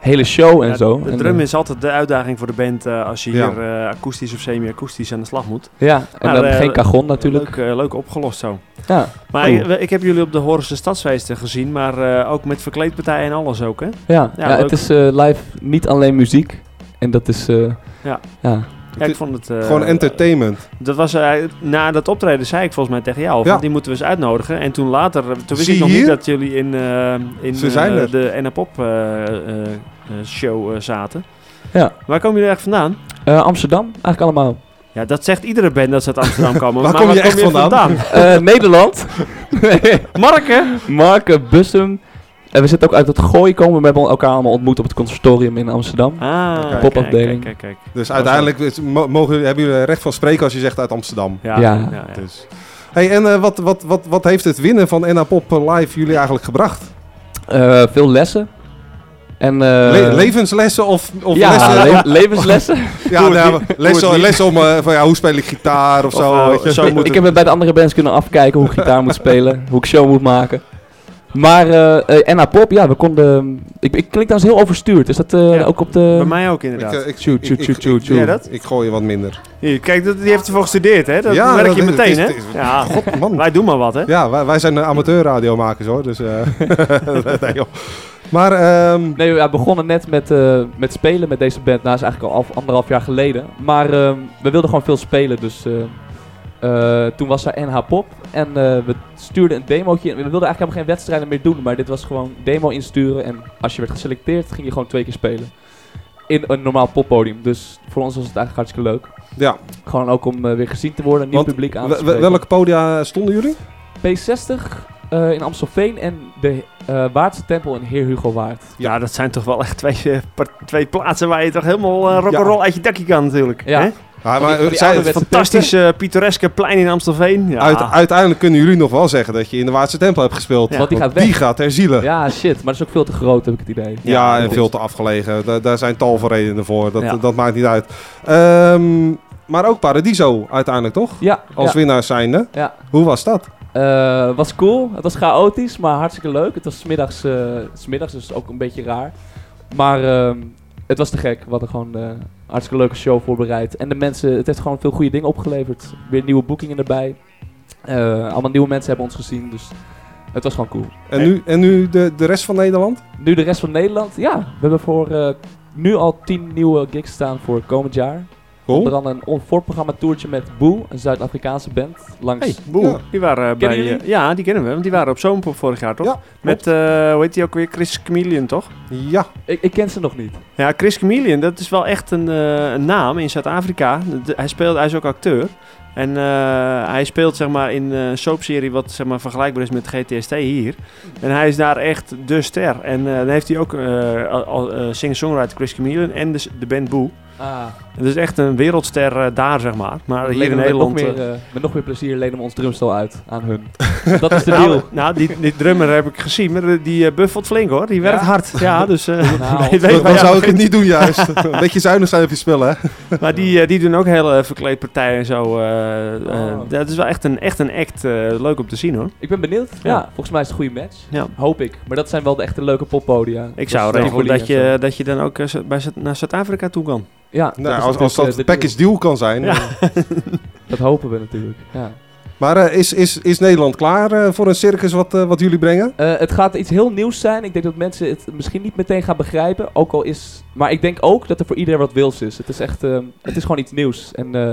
hele show en Ja, zo. De drum eh, is altijd de uitdaging voor de band eh, als je Ja. hier eh, akoestisch of semi-akoestisch aan de slag moet. Ja, en dan geen cajon natuurlijk. Leuk, eh, leuk opgelost zo. Ja, Maar cool. ik, ik heb jullie op de Horse Stadsfeesten gezien, maar eh, ook met verkleedpartijen en alles ook, hè? Ja, ja, het is eh, live niet alleen muziek. En dat is... eh, Ja. Ja. Ja, ik vond het... eh, Gewoon entertainment. Dat was, eh, na dat optreden zei ik volgens mij tegen jou, Ja. die moeten we eens uitnodigen. En toen later, eh, toen wist Zie ik nog hier? niet dat jullie in, eh, in de NA Pop eh, eh, eh, show zaten. Ja. Waar komen jullie echt vandaan? Eh, Amsterdam, eigenlijk allemaal. Ja, dat zegt iedere band dat ze uit Amsterdam komen. Waar maar kom je waar echt vandaan? Eh, Nederland. Marken? Marken, Bussum. En we zitten ook uit het Gooi komen. We hebben elkaar allemaal ontmoet op het conservatorium in Amsterdam. Ah, de popafdeling. kijk, kijk, kijk. Dus uiteindelijk is- mogen, hebben jullie recht van spreken als je zegt uit Amsterdam. Ja, Ja. ja, ja. Dus. Hey, en eh, wat, wat, wat, wat heeft het winnen van NA Pop Live jullie eigenlijk gebracht? Eh, veel lessen. En, eh, Le- levenslessen of, of ja, lessen? le- levenslessen. Ja, nou, lessen, lessen om van ja, hoe speel ik gitaar of, zo. weet je. ik heb het bij de andere bands kunnen afkijken hoe ik gitaar moet spelen, hoe ik show moet maken. Maar eh eh NA Pop, ja, we konden... Ik, ik klink trouwens heel overstuurd. Is dat eh, ook op de... Bij mij ook inderdaad. Ik, eh, ik, ik- tjoe, ik- tjoe. Jij dat? Ik gooi je wat minder. Hier, kijk, dat, die heeft ervoor gestudeerd, hè? Dat Ja, merk dat je is- meteen, hè? Ja, God, man. wij doen maar wat, hè? Ja, wij, wij zijn amateurradiomakers hoor. Dus, eh, nee, joh. Maar ehm, Nee, we begonnen net met, eh, met spelen met deze band. Nou, is eigenlijk al af- anderhalf jaar geleden. Maar ehm, we wilden gewoon veel spelen, dus... eh, eh, toen was er NH Pop en eh, we stuurden een demootje in. We wilden eigenlijk helemaal geen wedstrijden meer doen, maar dit was gewoon demo insturen. En als je werd geselecteerd, ging je gewoon twee keer spelen. In een normaal poppodium. Dus voor ons was het eigenlijk hartstikke leuk. ja, Gewoon ook om eh, weer gezien te worden, nieuw Want publiek aan te spreken. welke podia stonden jullie? P60 eh, in Amstelveen en de eh Waardse Tempel in Heer Hugo Waard. Ja, dat zijn toch wel echt twee, twee plaatsen waar je toch helemaal eh rock'n'roll uit je dakje kan natuurlijk. Ja. hè? Ja, die- maar, die zij- ouderwetse Fantastisch eh, pittoreske plein in Amstelveen. Ja. uit, uiteindelijk kunnen jullie nog wel zeggen dat je in de Waardse Tempel hebt gespeeld. Want die gaat weg. die gaat ter ziele. Ja, Ja, shit, maar dat is ook veel te groot, heb ik het idee. en dat veel te afgelegen. Da- daar zijn tal van redenen voor. Dat, Ja. dat maakt niet uit. Ehm, maar ook Paradiso uiteindelijk, toch? Ja, Als ja, winnaar zijnde. ja. Hoe was dat? Eh, was cool. Het was chaotisch, maar hartstikke leuk. Het was 's middags, eh, 's middags dus ook een beetje raar. Maar ehm, het was te gek. We hadden gewoon eh, een hartstikke leuke show voorbereid. En de mensen, het heeft gewoon veel goede dingen opgeleverd. Weer nieuwe boekingen erbij. Eh, allemaal nieuwe mensen hebben ons gezien, dus het was gewoon cool. En nu, en nu de, de rest van Nederland? Nu de rest van Nederland. Ja, we hebben voor eh, nu al 10 nieuwe gigs staan voor komend jaar. Cool. Onder andere een voorprogramma toertje met Boe, een Zuid-Afrikaanse band. Langs Hey, Boe. Ja. Die waren bij... eh, ja, die kennen we. Want die waren op Zomerpop vorig jaar, toch? Ja, Met, eh hoe heet die ook weer? Chris Chameleon, toch? Ja. Ik, ik ken ze nog niet. Ja, Chris Chameleon, dat is wel echt een, eh, een naam in Zuid-Afrika. Hij speelt, hij is ook acteur. En eh, hij speelt zeg maar in eh, een soapserie wat zeg maar, vergelijkbaar is met GTST hier. En hij is daar echt de ster. En eh, dan heeft hij ook eh, eh, singer-songwriter Chris Chameleon en de, s- de band Boo. Ah, Het is echt een wereldster eh, daar, zeg maar. Maar we hier in lenen met nog Nederland... meer, eh, eh, met nog meer plezier lenen we ons drumstel uit aan hun. dat is de nou, deal. nou, die, die drummer heb ik gezien, maar die- buffelt flink hoor. Die werkt Ja? hard. Ja, dus... eh, Nou, Dan, zou ik het niet doen juist. een beetje zuinig zijn op je spullen, hè? Maar die, die doen ook hele verkleedpartijen en zo. Oh. Dat is wel echt een, echt een act. leuk om te zien hoor. Ik ben benieuwd. Ja. Ja. volgens mij is het een goede match. Ja. Hoop ik. Maar dat zijn wel de echte leuke poppodia. Ik zou regelen dat je, dat je dan ook bij, naar Zuid-Afrika toe kan. Ja, Nou, is als, als dat de package deal kan zijn. Ja. Dat hopen we natuurlijk. Ja. Maar eh, is, is, is Nederland klaar eh, voor een circus wat, eh, wat jullie brengen? Eh, het gaat iets heel nieuws zijn. Ik denk dat mensen het misschien niet meteen gaan begrijpen. Ook al is. Maar ik denk ook dat er voor iedereen wat wils is. Het is echt. ehm, het is gewoon iets nieuws. En eh,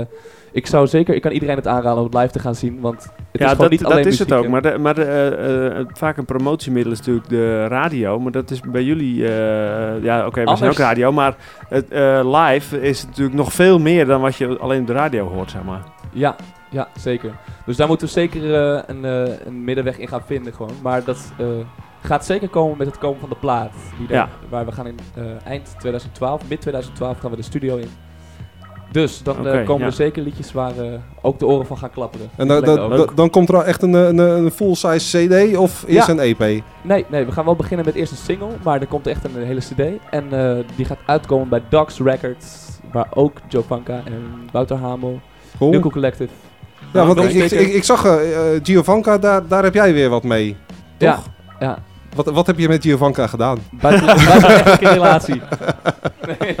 ik zou zeker. Ik kan iedereen het aanraden om het live te gaan zien. Want het is ja, gewoon dat, niet dat alleen is het ook. Maar, de, maar de, eh, eh, vaak een promotiemiddel is natuurlijk de radio. Maar dat is bij jullie... eh, ja, oké, we zijn ook radio. Maar het, eh, live is natuurlijk nog veel meer dan wat je alleen op de radio hoort, zeg maar. Ja, ja, zeker. Dus daar moeten we zeker eh, een, eh, een middenweg in gaan vinden gewoon. Maar dat eh, gaat zeker komen met het komen van de plaat. Die Ja. Waar we gaan in eh, eind 2012, mid 2012 gaan we de studio in. Dus dan eh, komen ja. er zeker liedjes waar eh, ook de oren van gaan klapperen. En dan, komt er echt een, eh, een, een full-size CD of is Ja. een EP? Nee, nee, we gaan wel beginnen met eerst een single, maar er komt echt een hele cd. En eh, die gaat uitkomen bij Dogs Records, waar ook Joe Vanka en Wouter Hamel, Cool. Nuku Collective. Ja, want nog ik, ik, zeker- ik, ik zag eh, eh, Giovanka, daar, daar heb jij weer wat mee. Ja, toch? ja. Wat, wat heb je met Giovanka gedaan? Buiten, buitenrechtelijke relatie. Nee.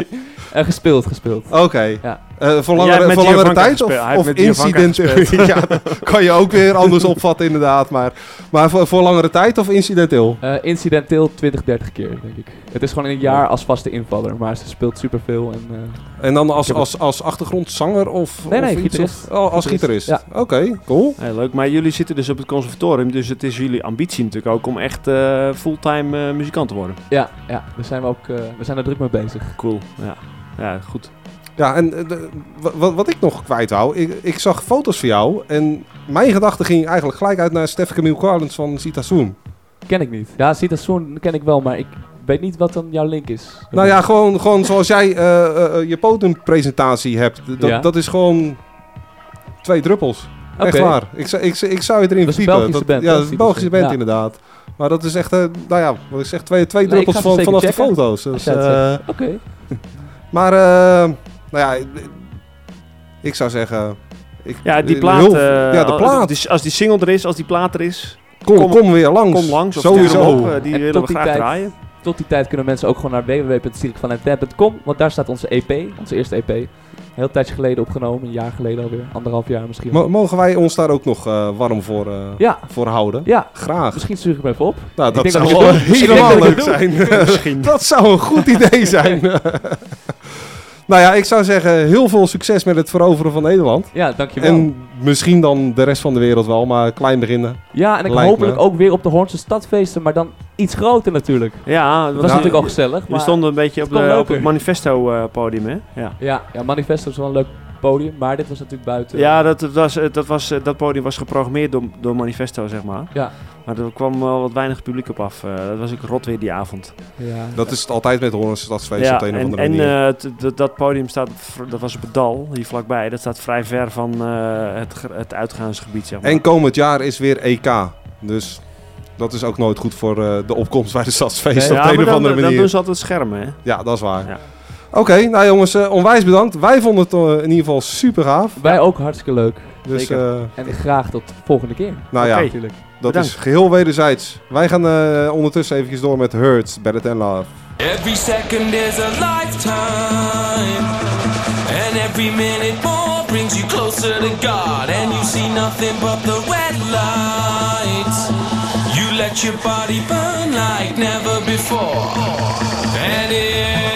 Eh, gespeeld, gespeeld. Oké. Ja. Eh, voor langere, voor langere tijd of, incidenteel? ja, dat kan je ook weer anders opvatten inderdaad. Maar, maar voor, voor langere tijd of incidenteel? Eh, incidenteel 20, 30 keer, denk ik. Het is gewoon in een jaar als vaste invaller, maar ze speelt superveel. En, eh, En dan als, als, als achtergrondzanger of, Nee, nee, of iets? gitarist. Of- oh, als gitarist. Gitarist, Oké, cool. Heel leuk, maar jullie zitten dus op het conservatorium, dus het is jullie ambitie natuurlijk ook om echt eh, fulltime muzikant te worden. ja, ja, daar zijn we ook eh, we zijn er druk mee bezig. Cool, ja. Ja, goed. Ja, en eh, de- wat, wat ik nog kwijt wou, ik, ik zag foto's van jou en mijn gedachte ging eigenlijk gelijk uit naar Stef Camille Carlins van Zita Soen. Ken ik niet. Ja, Soon ken ik wel, maar ik weet niet wat dan jouw link is. Nou ja, gewoon, gewoon zoals jij eh, eh, eh, je podiumpresentatie hebt. Dat, Ja. dat is gewoon twee druppels. Echt waar. Ik, zou- ik, zou- ik zou je erin Dat verdiepen. Belgische band, ja, dat is een Zita Belgische band Ja. inderdaad. Maar dat is echt, eh, nou ja, wat ik zeg, twee, twee Nee, ik druppels van, vanaf de foto's. Dus, eh. Oké. maar, eh, nou ja, ik- zou zeggen... Ik, Ja, die plaat, heel- eh, ja, de als- plaat. die- als die single er is, als die plaat er is, Kom, kom, weer langs. Kom langs of Sowieso. stuur hem op, eh, die En willen tot we die graag tijd- draaien. Tot die tijd kunnen mensen ook gewoon naar www.cirkvanentwerp.com, want daar staat onze EP, onze eerste EP. Heel tijdje geleden opgenomen, een jaar geleden alweer, anderhalf jaar misschien. Mo- mogen wij ons daar ook nog eh, warm voor, eh, Ja. voor houden? Ja. Graag. Misschien stuur ik hem even op. Nou, Ik dat zou wel helemaal leuk zijn. Misschien. dat zou een goed idee zijn. Nou ja, ik zou zeggen, heel veel succes met het veroveren van Nederland. Ja, dankjewel. En misschien dan de rest van de wereld wel, maar klein beginnen. Ja, en ik hopelijk me. ook weer op de Hoornse stadfeesten, maar dan iets groter natuurlijk. Ja, dat was natuurlijk al gezellig. We stonden een beetje op, het kon de, op leuker. het manifesto-podium, hè? Ja. Ja, ja, Manifesto is wel een leuk podium, maar dit was natuurlijk buiten. Ja, dat, dat, was, eh, dat, was, eh, dat podium was geprogrammeerd door, door Manifesto, zeg maar. Ja. Maar er kwam wel wat weinig publiek op af. Eh, dat was ook rot weer die avond. Ja. Dat is het altijd met de Hoornse Stadsfeest Ja, op de een of en, andere en manier. eh, t- dat- dat podium staat, dat was op het Dal, hier vlakbij. Dat staat vrij ver van eh, het, het uitgaansgebied, zeg maar. En komend jaar is weer EK. Dus dat is ook nooit goed voor eh, de opkomst bij de Stadsfeest Nee, op ja, de een of dan- andere dan manier. doen ze altijd schermen, hè? Ja, dat is waar. Oké, nou jongens, onwijs bedankt. Wij vonden het in ieder geval super gaaf. Wij ook hartstikke leuk. Dus, Zeker. eh, en graag tot de volgende keer. Nou ja, Natuurlijk. Dat Bedankt. is geheel wederzijds. Wij gaan eh, ondertussen eventjes door met Hurts, Better Than Love. Every second is a lifetime, and every minute more brings you closer to God. And you see nothing but the red lights. You let your body burn like never before, and it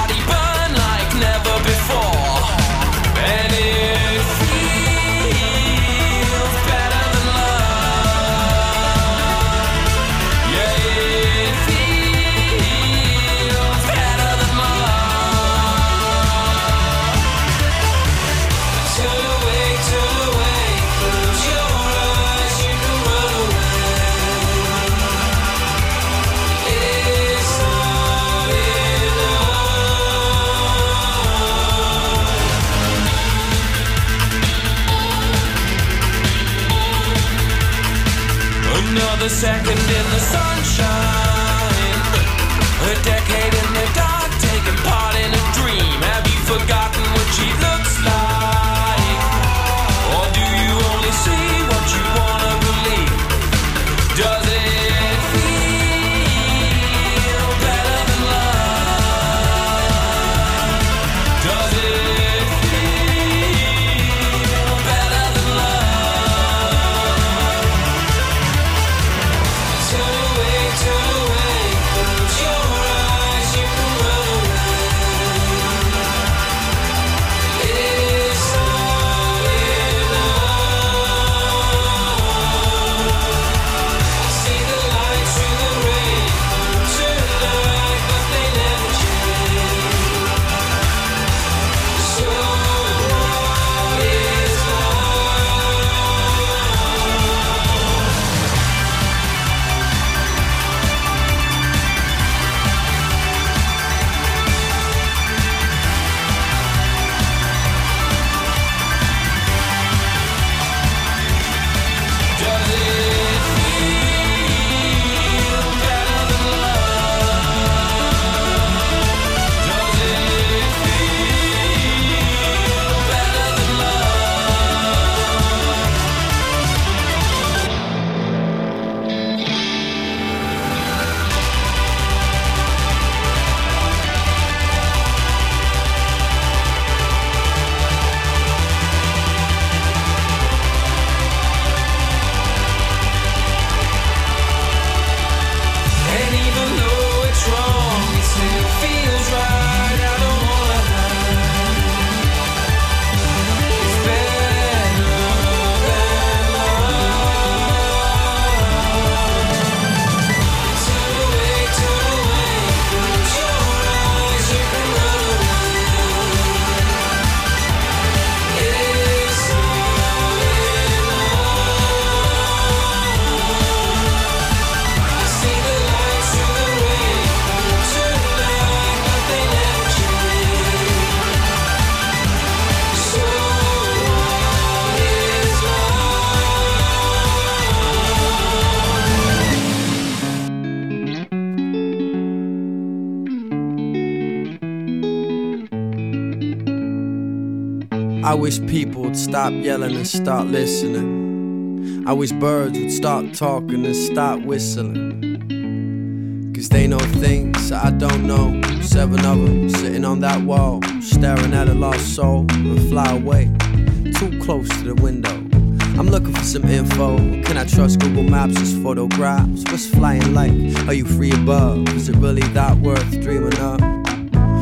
the second. Would stop yelling and start listening. I wish birds would start talking and start whistling. Cause they know things I don't know. Seven of them sitting on that wall, staring at a lost soul and fly away. Too close to the window. I'm looking for some info. Can I trust Google Maps as photographs? What's flying like? Are you free above? Is it really that worth dreaming of?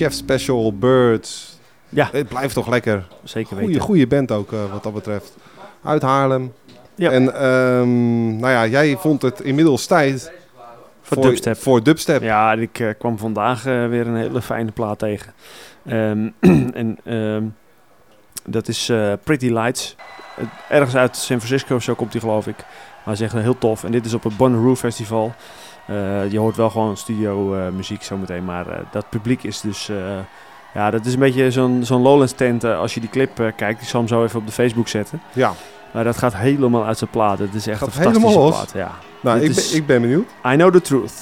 Chef Special, Birds. Ja. Het blijft toch lekker. Zeker Goeie, weten. goede band ook, eh, wat dat betreft. Uit Haarlem. Ja. En ehm, nou ja, jij vond het inmiddels tijd Voor dubstep. Voor dubstep. Ja, ik eh, kwam vandaag eh, weer een hele fijne plaat tegen. Ehm, en ehm, dat is Pretty Lights. Ergens uit San Francisco, zo komt hij geloof ik. Maar is echt heel tof. En dit is op het Bonnaroo Festival. Eh, je hoort wel gewoon studio eh, muziek zometeen. Maar eh, dat publiek is dus... ja, dat is een beetje zo'n zo'n Lowlands tent. als je die clip kijkt, ik zal hem zo even op de Facebook zetten. Ja. Maar dat gaat helemaal uit zijn plaat. Het is echt Gaat een fantastische helemaal los? plaat. Ja. Nou, Dit ik is- ben- ik ben benieuwd. I know the truth.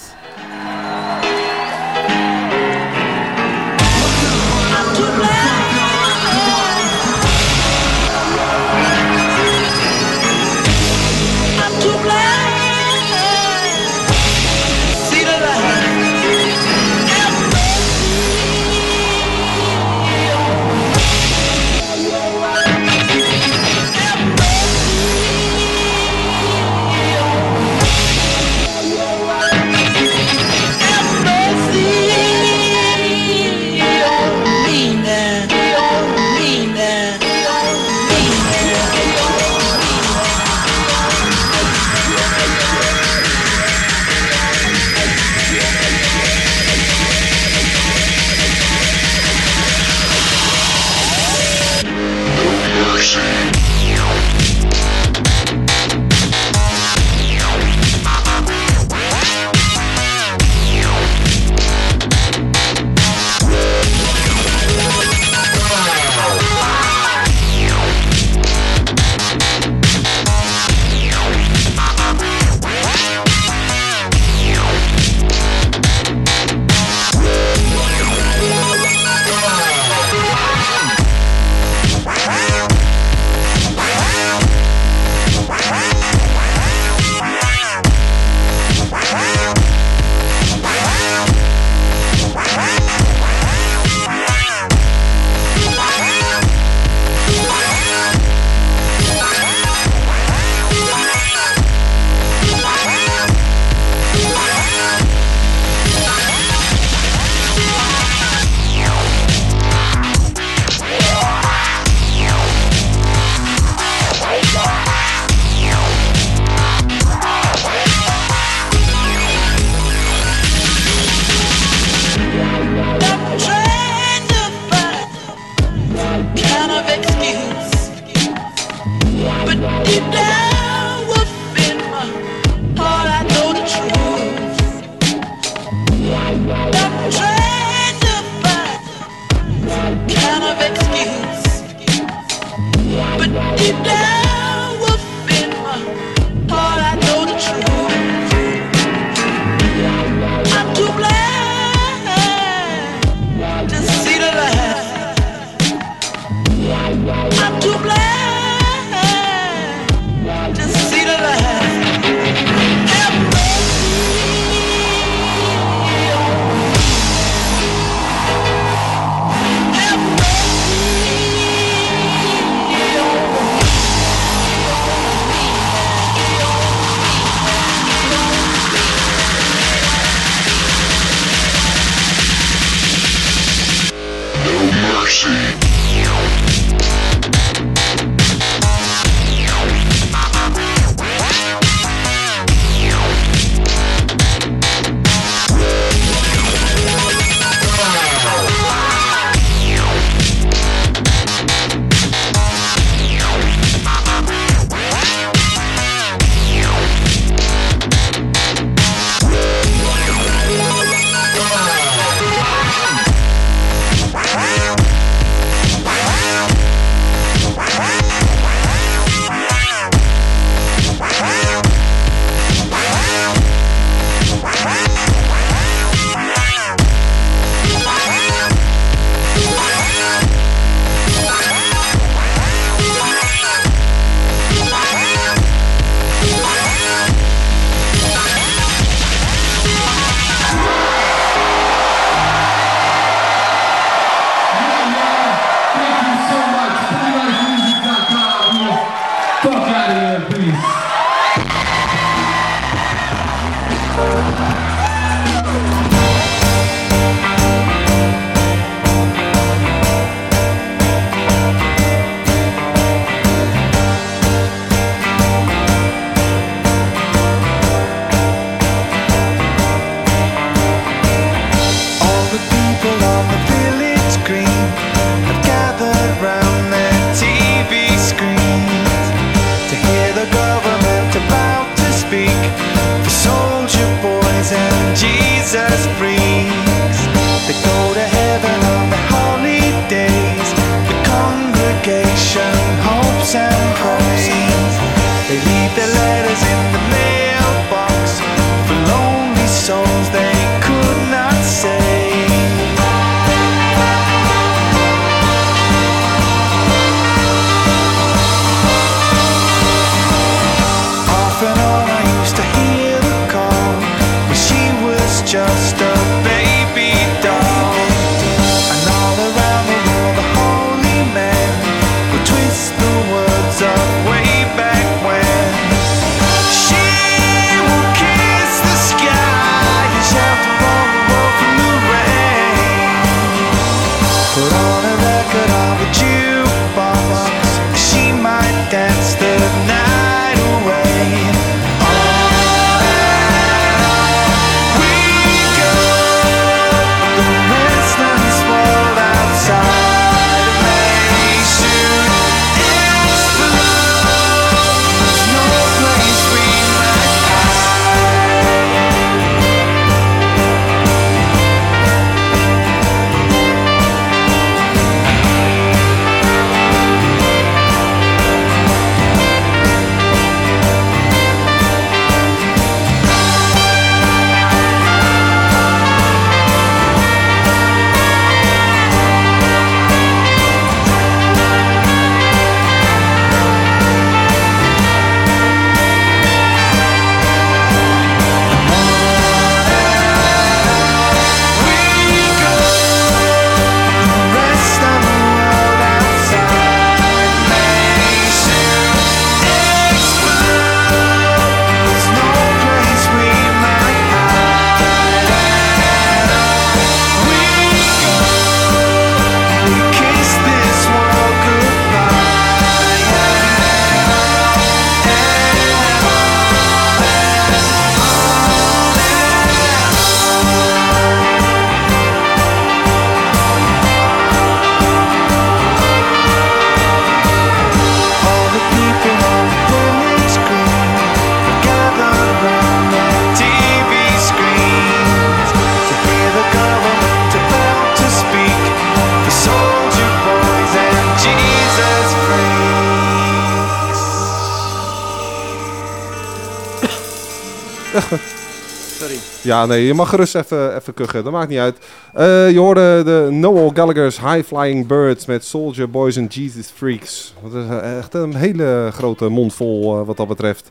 Ja, nee, je mag gerust even, even kuchen. Dat maakt niet uit. Eh, je hoorde de Noel Gallagher's High Flying Birds met Soldier Boys and Jesus Freaks. Dat is eh, echt een hele grote mond vol eh, wat dat betreft.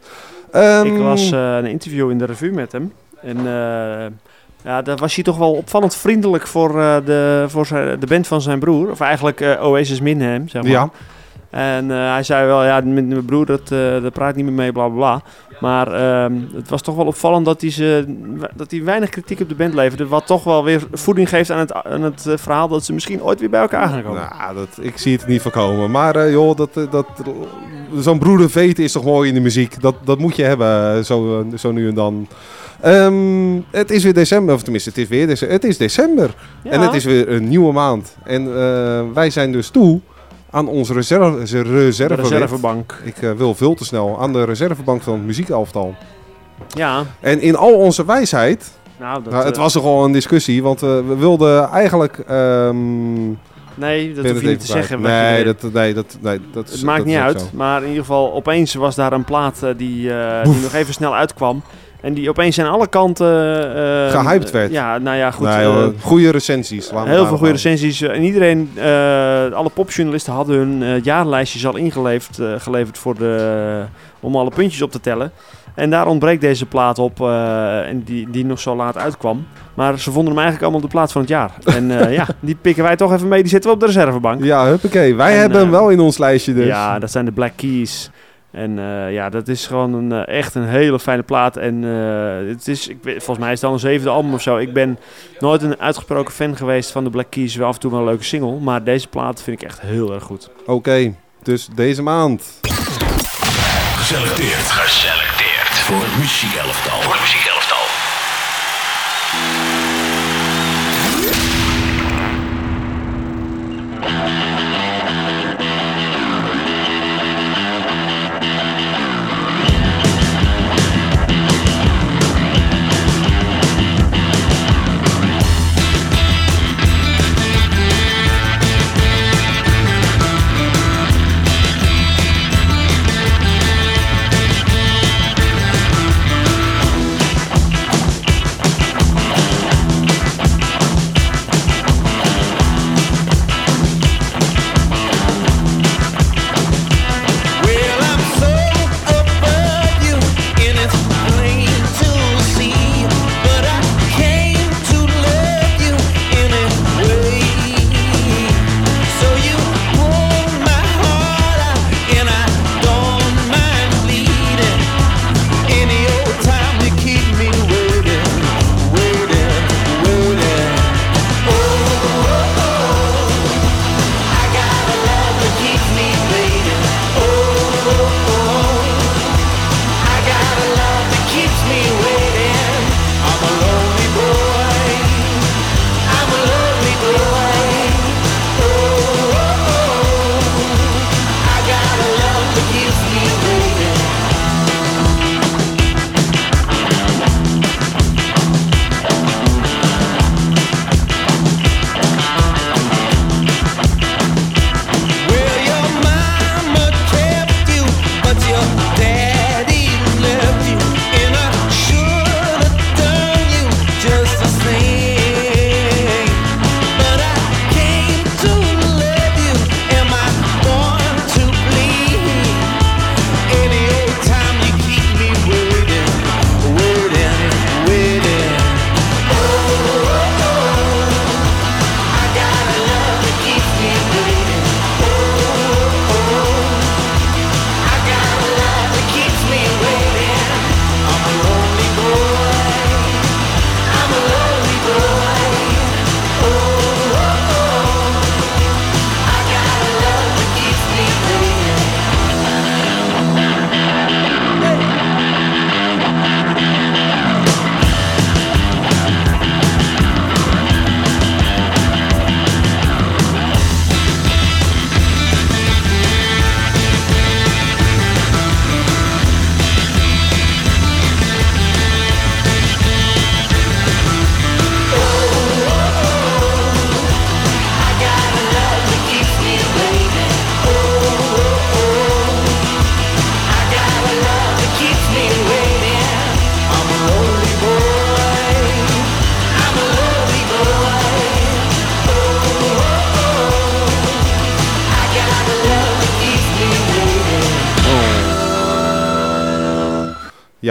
Ehm, Ik eh, een interview in de revue met hem. En ja, daar was hij toch wel opvallend vriendelijk voor, de, voor zijn, de band van zijn broer. Of eigenlijk Oasis Minham, zeg maar. Ja. En hij zei wel, ja, met mijn broer, dat, dat praat niet meer mee, bla bla bla. Maar ehm, het was toch wel opvallend dat hij, ze, dat hij weinig kritiek op de band leverde. Wat toch wel weer voeding geeft aan het, aan het eh, verhaal dat ze misschien ooit weer bij elkaar gaan komen. Nou, dat, ik zie het niet voorkomen. Maar eh, joh, dat, eh, dat, zo'n broederveten is toch mooi in de muziek. Dat, dat moet je hebben, zo, zo nu en dan. Ehm, het is weer december, of tenminste, het is weer december. Het is december. Ja. En het is weer een nieuwe maand. En wij zijn dus toe aan onze reserve, reservebank. Ik eh, wil veel te snel. Aan de reservebank van het muziekelftal. Ja, En in al onze wijsheid... nou, dat, nou, het eh, was toch al een discussie, want eh, we wilden eigenlijk... ehm, Nee, dat hoef je niet te zeggen. Nee, dat, nee, dat, nee, dat, Het maakt dat niet uit, maar in ieder geval opeens was daar een plaat die, die nog even snel uitkwam. En die opeens aan alle kanten... eh, Gehyped werd. Ja, nou ja, goed. Nee, eh, goede recensies. heel veel goede recensies. En iedereen, eh, alle popjournalisten hadden hun jaarlijstjes al ingeleverd geleverd voor de, om alle puntjes op te tellen. En daar ontbreekt deze plaat op, en die, die nog zo laat uitkwam. Maar ze vonden hem eigenlijk allemaal de plaat van het jaar. En ja, die pikken wij toch even mee. Die zitten we op de reservebank. Ja, huppakee. Wij En, hebben hem wel in ons lijstje dus. Ja, dat zijn de Black Keys. En eh, ja, dat is gewoon een, eh, echt een hele fijne plaat. En eh, het is, ik, volgens mij is het al een zevende album of zo. Ik ben nooit een uitgesproken fan geweest van de Black Keys. Wel af en toe wel een leuke single. Maar deze plaat vind ik echt heel erg goed. Oké, dus deze maand. Geselecteerd. Geselecteerd. Voor het muziekelftal. Voor het muziekelftal.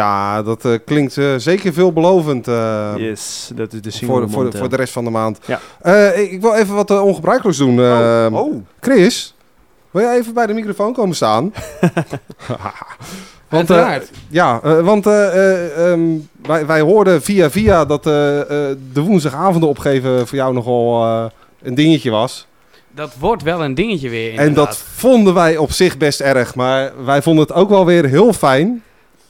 Ja, dat eh, klinkt eh, zeker veelbelovend. eh, Yes, dat is de single voor, voor, voor de rest van de maand. Ja. Eh, ik, ik wil even wat ongebruikelijks doen. eh. Chris, wil jij even bij de microfoon komen staan? Want, Uiteraard. ja, eh, want eh, eh, ehm, wij, wij hoorden via via dat eh, eh, de woensdagavonden opgeven voor jou nogal eh, een dingetje was. Dat wordt wel een dingetje weer. En dat vonden wij op zich best erg. Maar wij vonden het ook wel weer heel fijn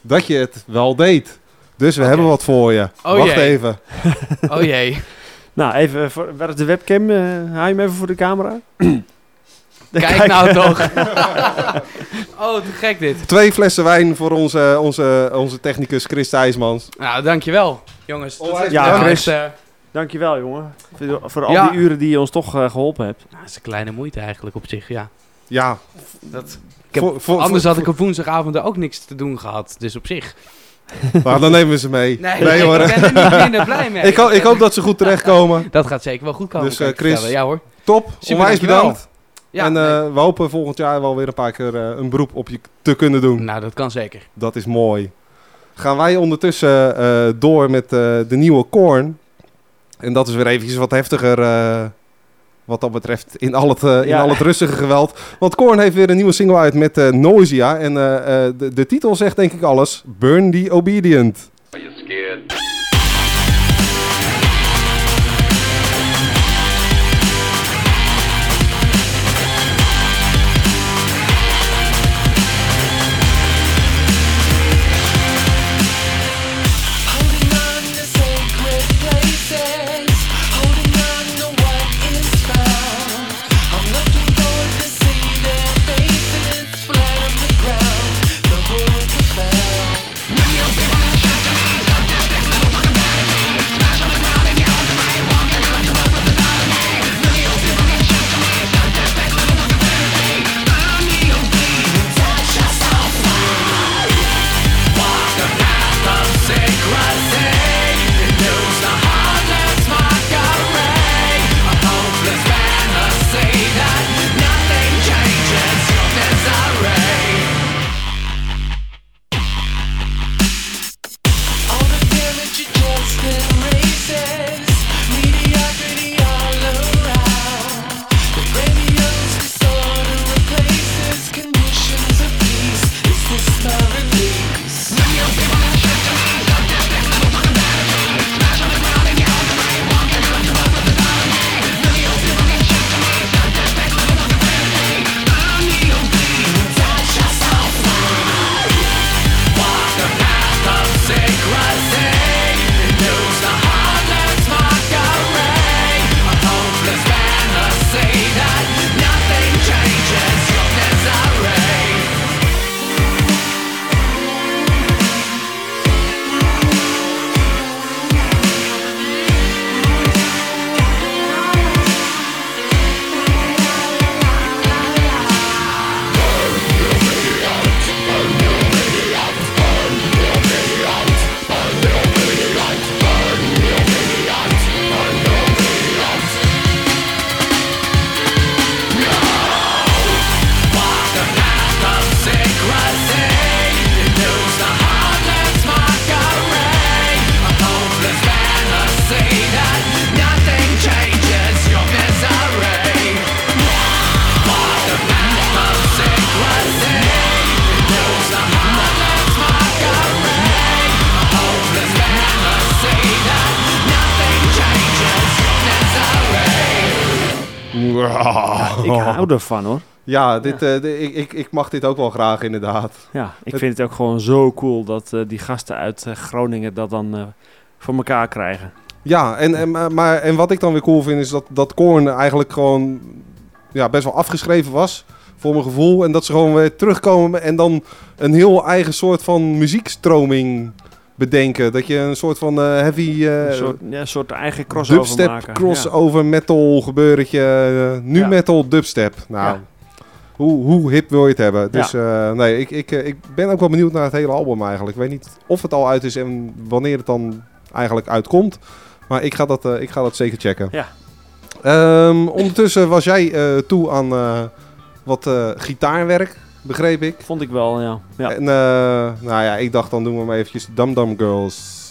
dat je het wel deed. Dus we hebben wat voor je. Oh Wacht jee. even. Oh jee. Nou, even, voor, waar is de webcam? eh haal je hem even voor de camera? Kijk nou toch. oh, te gek dit. Twee flessen wijn voor onze, onze, onze technicus Chris Thijsmans. Nou, dankjewel, jongens. Ja, Chris. eh, Dankjewel, jongen. Voor, voor al Ja. die uren die je ons toch eh, geholpen hebt. nou, dat is een kleine moeite eigenlijk op zich, ja. Ja. Dat, heb, Voor- voor- anders voor- had ik op woensdagavond ook niks te doen gehad. Dus op zich. Maar dan nemen we ze mee. Nee, ik ben er niet minder blij mee. Ik, ho- ik hoop dat ze goed terechtkomen. Dat gaat zeker wel goed komen. Dus eh, ik Chris. Ja hoor. top. Super, Onwijs bedankt. Ja, en eh, we hopen volgend jaar wel weer een paar keer eh, een beroep op je te kunnen doen. Nou, dat kan zeker. Dat is mooi. Gaan wij ondertussen door met de nieuwe Korn. En dat is weer eventjes wat heftiger wat dat betreft in al het, eh, in Ja. al het rustige geweld. Want Korn heeft weer een nieuwe single uit met eh Noisia. En eh, eh, de, de titel zegt denk ik alles. Burn the Obedient. Holding Ja, ik hou ervan hoor. Ja, dit, eh, ik, ik, ik mag dit ook wel graag inderdaad. Ja, ik Het- vind het ook gewoon zo cool dat eh, die gasten uit eh, Groningen dat dan voor elkaar krijgen. Ja, en, en, maar- maar, en wat ik dan weer cool vind is dat, dat Korn eigenlijk gewoon ja, best wel afgeschreven was. Voor mijn gevoel. En dat ze gewoon weer terugkomen en dan een heel eigen soort van muziekstroming bedenken. Dat je een soort van eh, heavy... eh, een, soort, ja, een soort eigen crossover dubstep, maken. crossover metal gebeurtje. eh, nu Ja. metal dubstep. Nou, hoe, hoe hip wil je het hebben? Dus eh, nee, ik, ik, eh, ik ben ook wel benieuwd naar het hele album eigenlijk. Ik weet niet of het al uit is en wanneer het dan eigenlijk uitkomt. Maar ik ga dat, eh, ik ga dat zeker checken. Ja. Ehm, ondertussen was jij eh, toe aan eh, wat eh, gitaarwerk. Begreep ik. Vond ik wel, ja. ja. En eh, nou ja, ik dacht dan doen we maar eventjes Dum Dum Girls.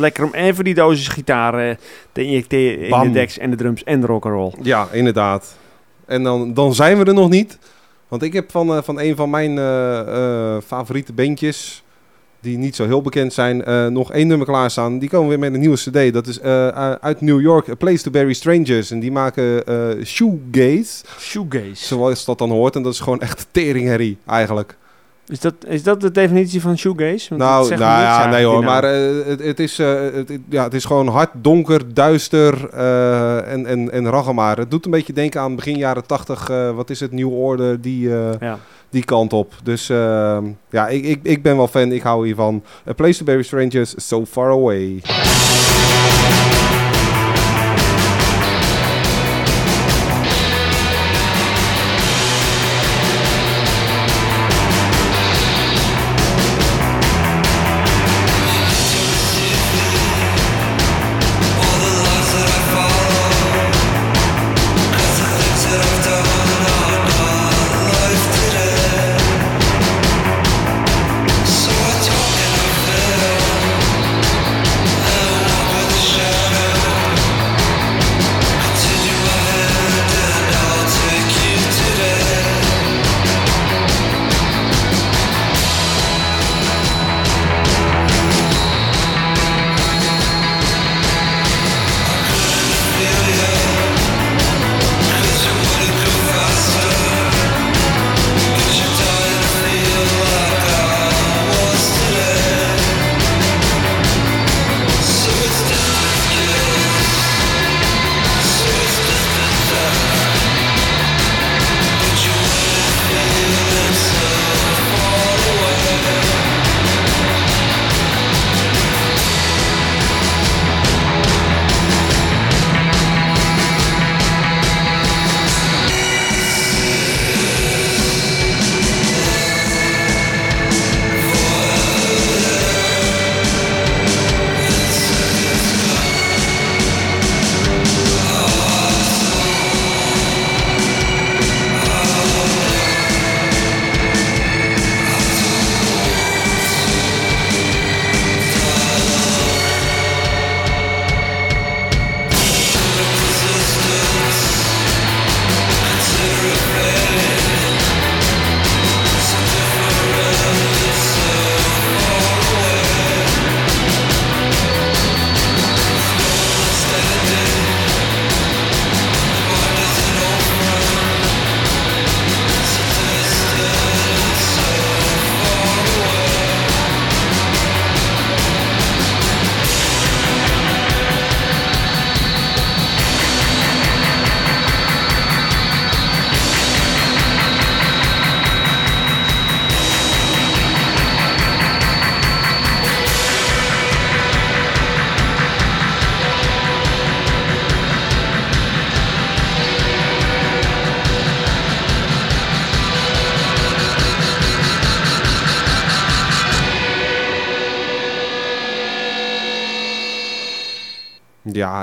Lekker om even die dosis gitaar eh, te injecteren in de decks en de drums en de rock'n'roll. Ja, inderdaad. En dan, dan zijn we er nog niet. Want ik heb van, eh, van een van mijn eh, favoriete bandjes, die niet zo heel bekend zijn, nog één nummer klaarstaan. Die komen weer met een nieuwe cd. Dat is uit New York, A Place to Bury Strangers. En die maken eh shoegaze. Shoegaze. Zoals dat dan hoort. En dat is gewoon echt teringherrie eigenlijk. Is dat, is dat de definitie van shoegaze? Want Nou, nou ja, nee hoor. Maar eh, het, het, is, eh, het, ja, het is gewoon hard, donker, duister eh, en, en, en raggemaar. Het doet een beetje denken aan begin jaren tachtig. wat is het? New Order, die, die kant op. Dus eh, ja, ik, ik, ik ben wel fan. Ik hou hiervan. A Place to Bury Strangers, So Far Away.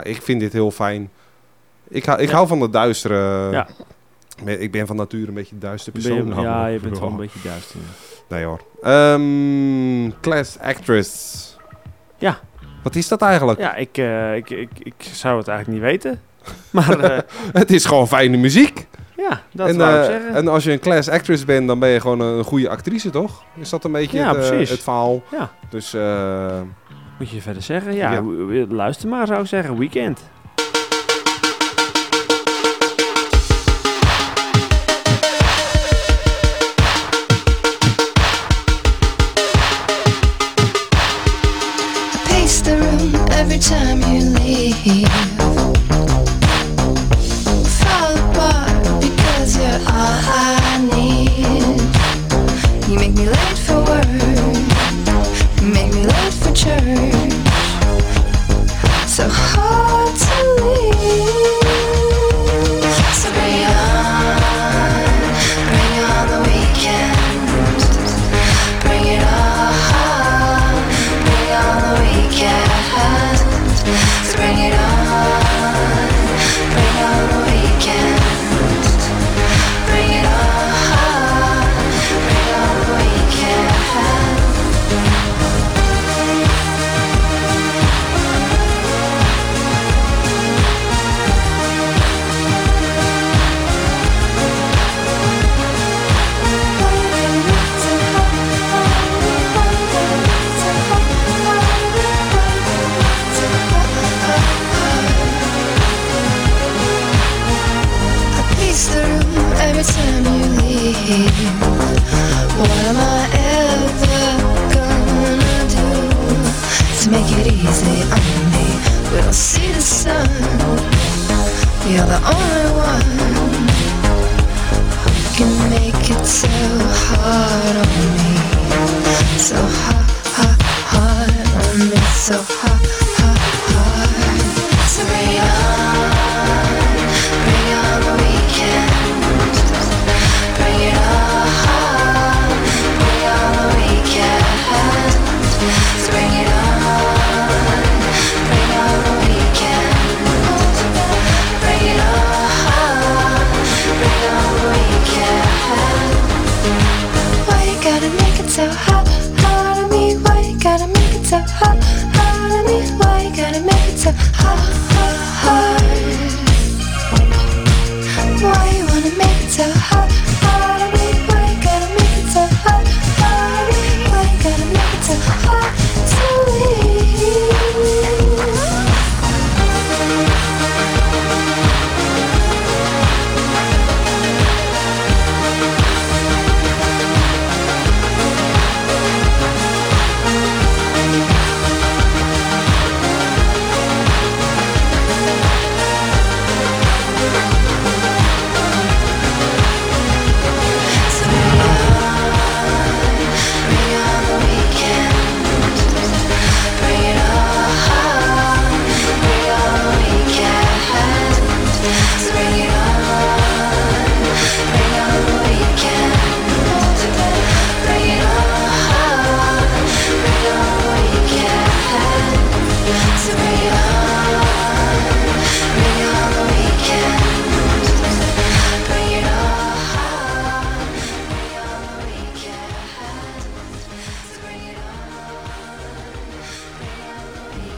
Ik vind dit heel fijn. Ik, hou- ik Ja. hou van de duistere. Ja. Ik ben van nature een beetje een duister je- persoon. ja, je bent wel een Ja. beetje duister. Nee hoor. Ehm, class Actress. Ja. Wat is dat eigenlijk? Ja, ik, eh, ik, ik, ik zou het eigenlijk niet weten. Maar eh, het is gewoon fijne muziek. Ja, dat en, wou ik eh, zeggen. En als je een class actress bent, dan ben je gewoon een goede actrice, toch? Is dat een beetje Ja, het, het verhaal? Ja. Dus, Moet je verder zeggen? Ja, Ja. luister maar zou ik zeggen. Weekend.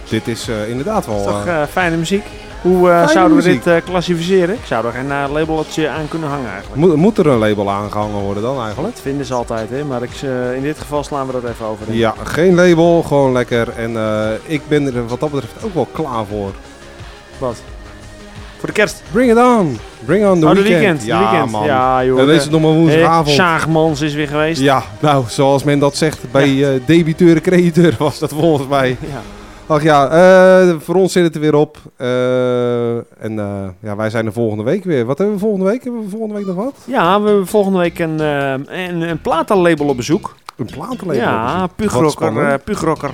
Dit is eh, inderdaad wel... Is toch eh, eh, fijne muziek? Hoe Fijne zouden we muziek. dit klassificeren? Ik zou er geen eh, labeltje aan kunnen hangen eigenlijk. moet, moet er een label aangehangen worden dan eigenlijk? Dat vinden ze altijd, hè? maar ik, in dit geval slaan we dat even over. denk. Ja, geen label, gewoon lekker. En ik ben er wat dat betreft ook wel klaar voor. Wat? Voor de kerst? Bring it on. Bring on the oh, de weekend. weekend. de Ja, weekend. man. Ja, joh. En deze is nog maar woensdagavond. Zaagmans is weer geweest. Ja, nou, zoals men dat zegt bij debiteur crediteur was dat volgens mij. Ja. Ach ja, eh, voor ons zit het er weer op. Eh, en eh, ja, wij zijn er volgende week weer. Wat hebben we volgende week? Hebben we volgende week nog wat? Ja, we hebben volgende week een, een, een platenlabel op bezoek. Een platenlabel Ja, Pugrocker, Pugrocker,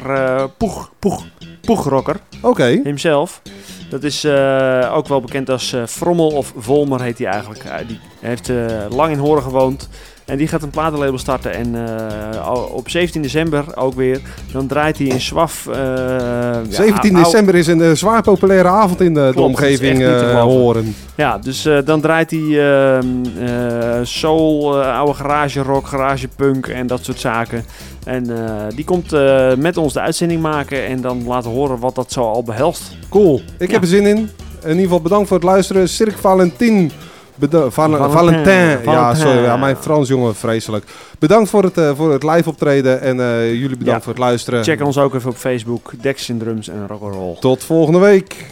Poeg, Poeg, Poegrocker. Oké. Hemzelf. Dat is ook wel bekend als Frommel of Volmer heet hij eigenlijk. Die heeft lang in Horen gewoond. En die gaat een platenlabel starten. En eh, op 17 december ook weer. Dan draait hij in Swaf. eh, ja, 17 ou- december is een eh, zwaar populaire avond in de, de Klopt, is omgeving eh, horen. Ja, dus eh, dan draait hij ehm, eh, soul, eh, oude garage rock, garage punk en dat soort zaken. En eh, die komt eh, met ons de uitzending maken en dan laten horen wat dat zo al behelst. Cool. Ik heb er zin in. In ieder geval bedankt voor het luisteren. Cirque Valentin. Valentin. Valentin. Ja, sorry. Ja, mijn Frans jongen, vreselijk. Bedankt voor het, eh, voor het live optreden. En eh, jullie bedankt Ja. voor het luisteren. Check ons ook even op Facebook, Dex in Drums en Rock'n'Roll. Tot volgende week.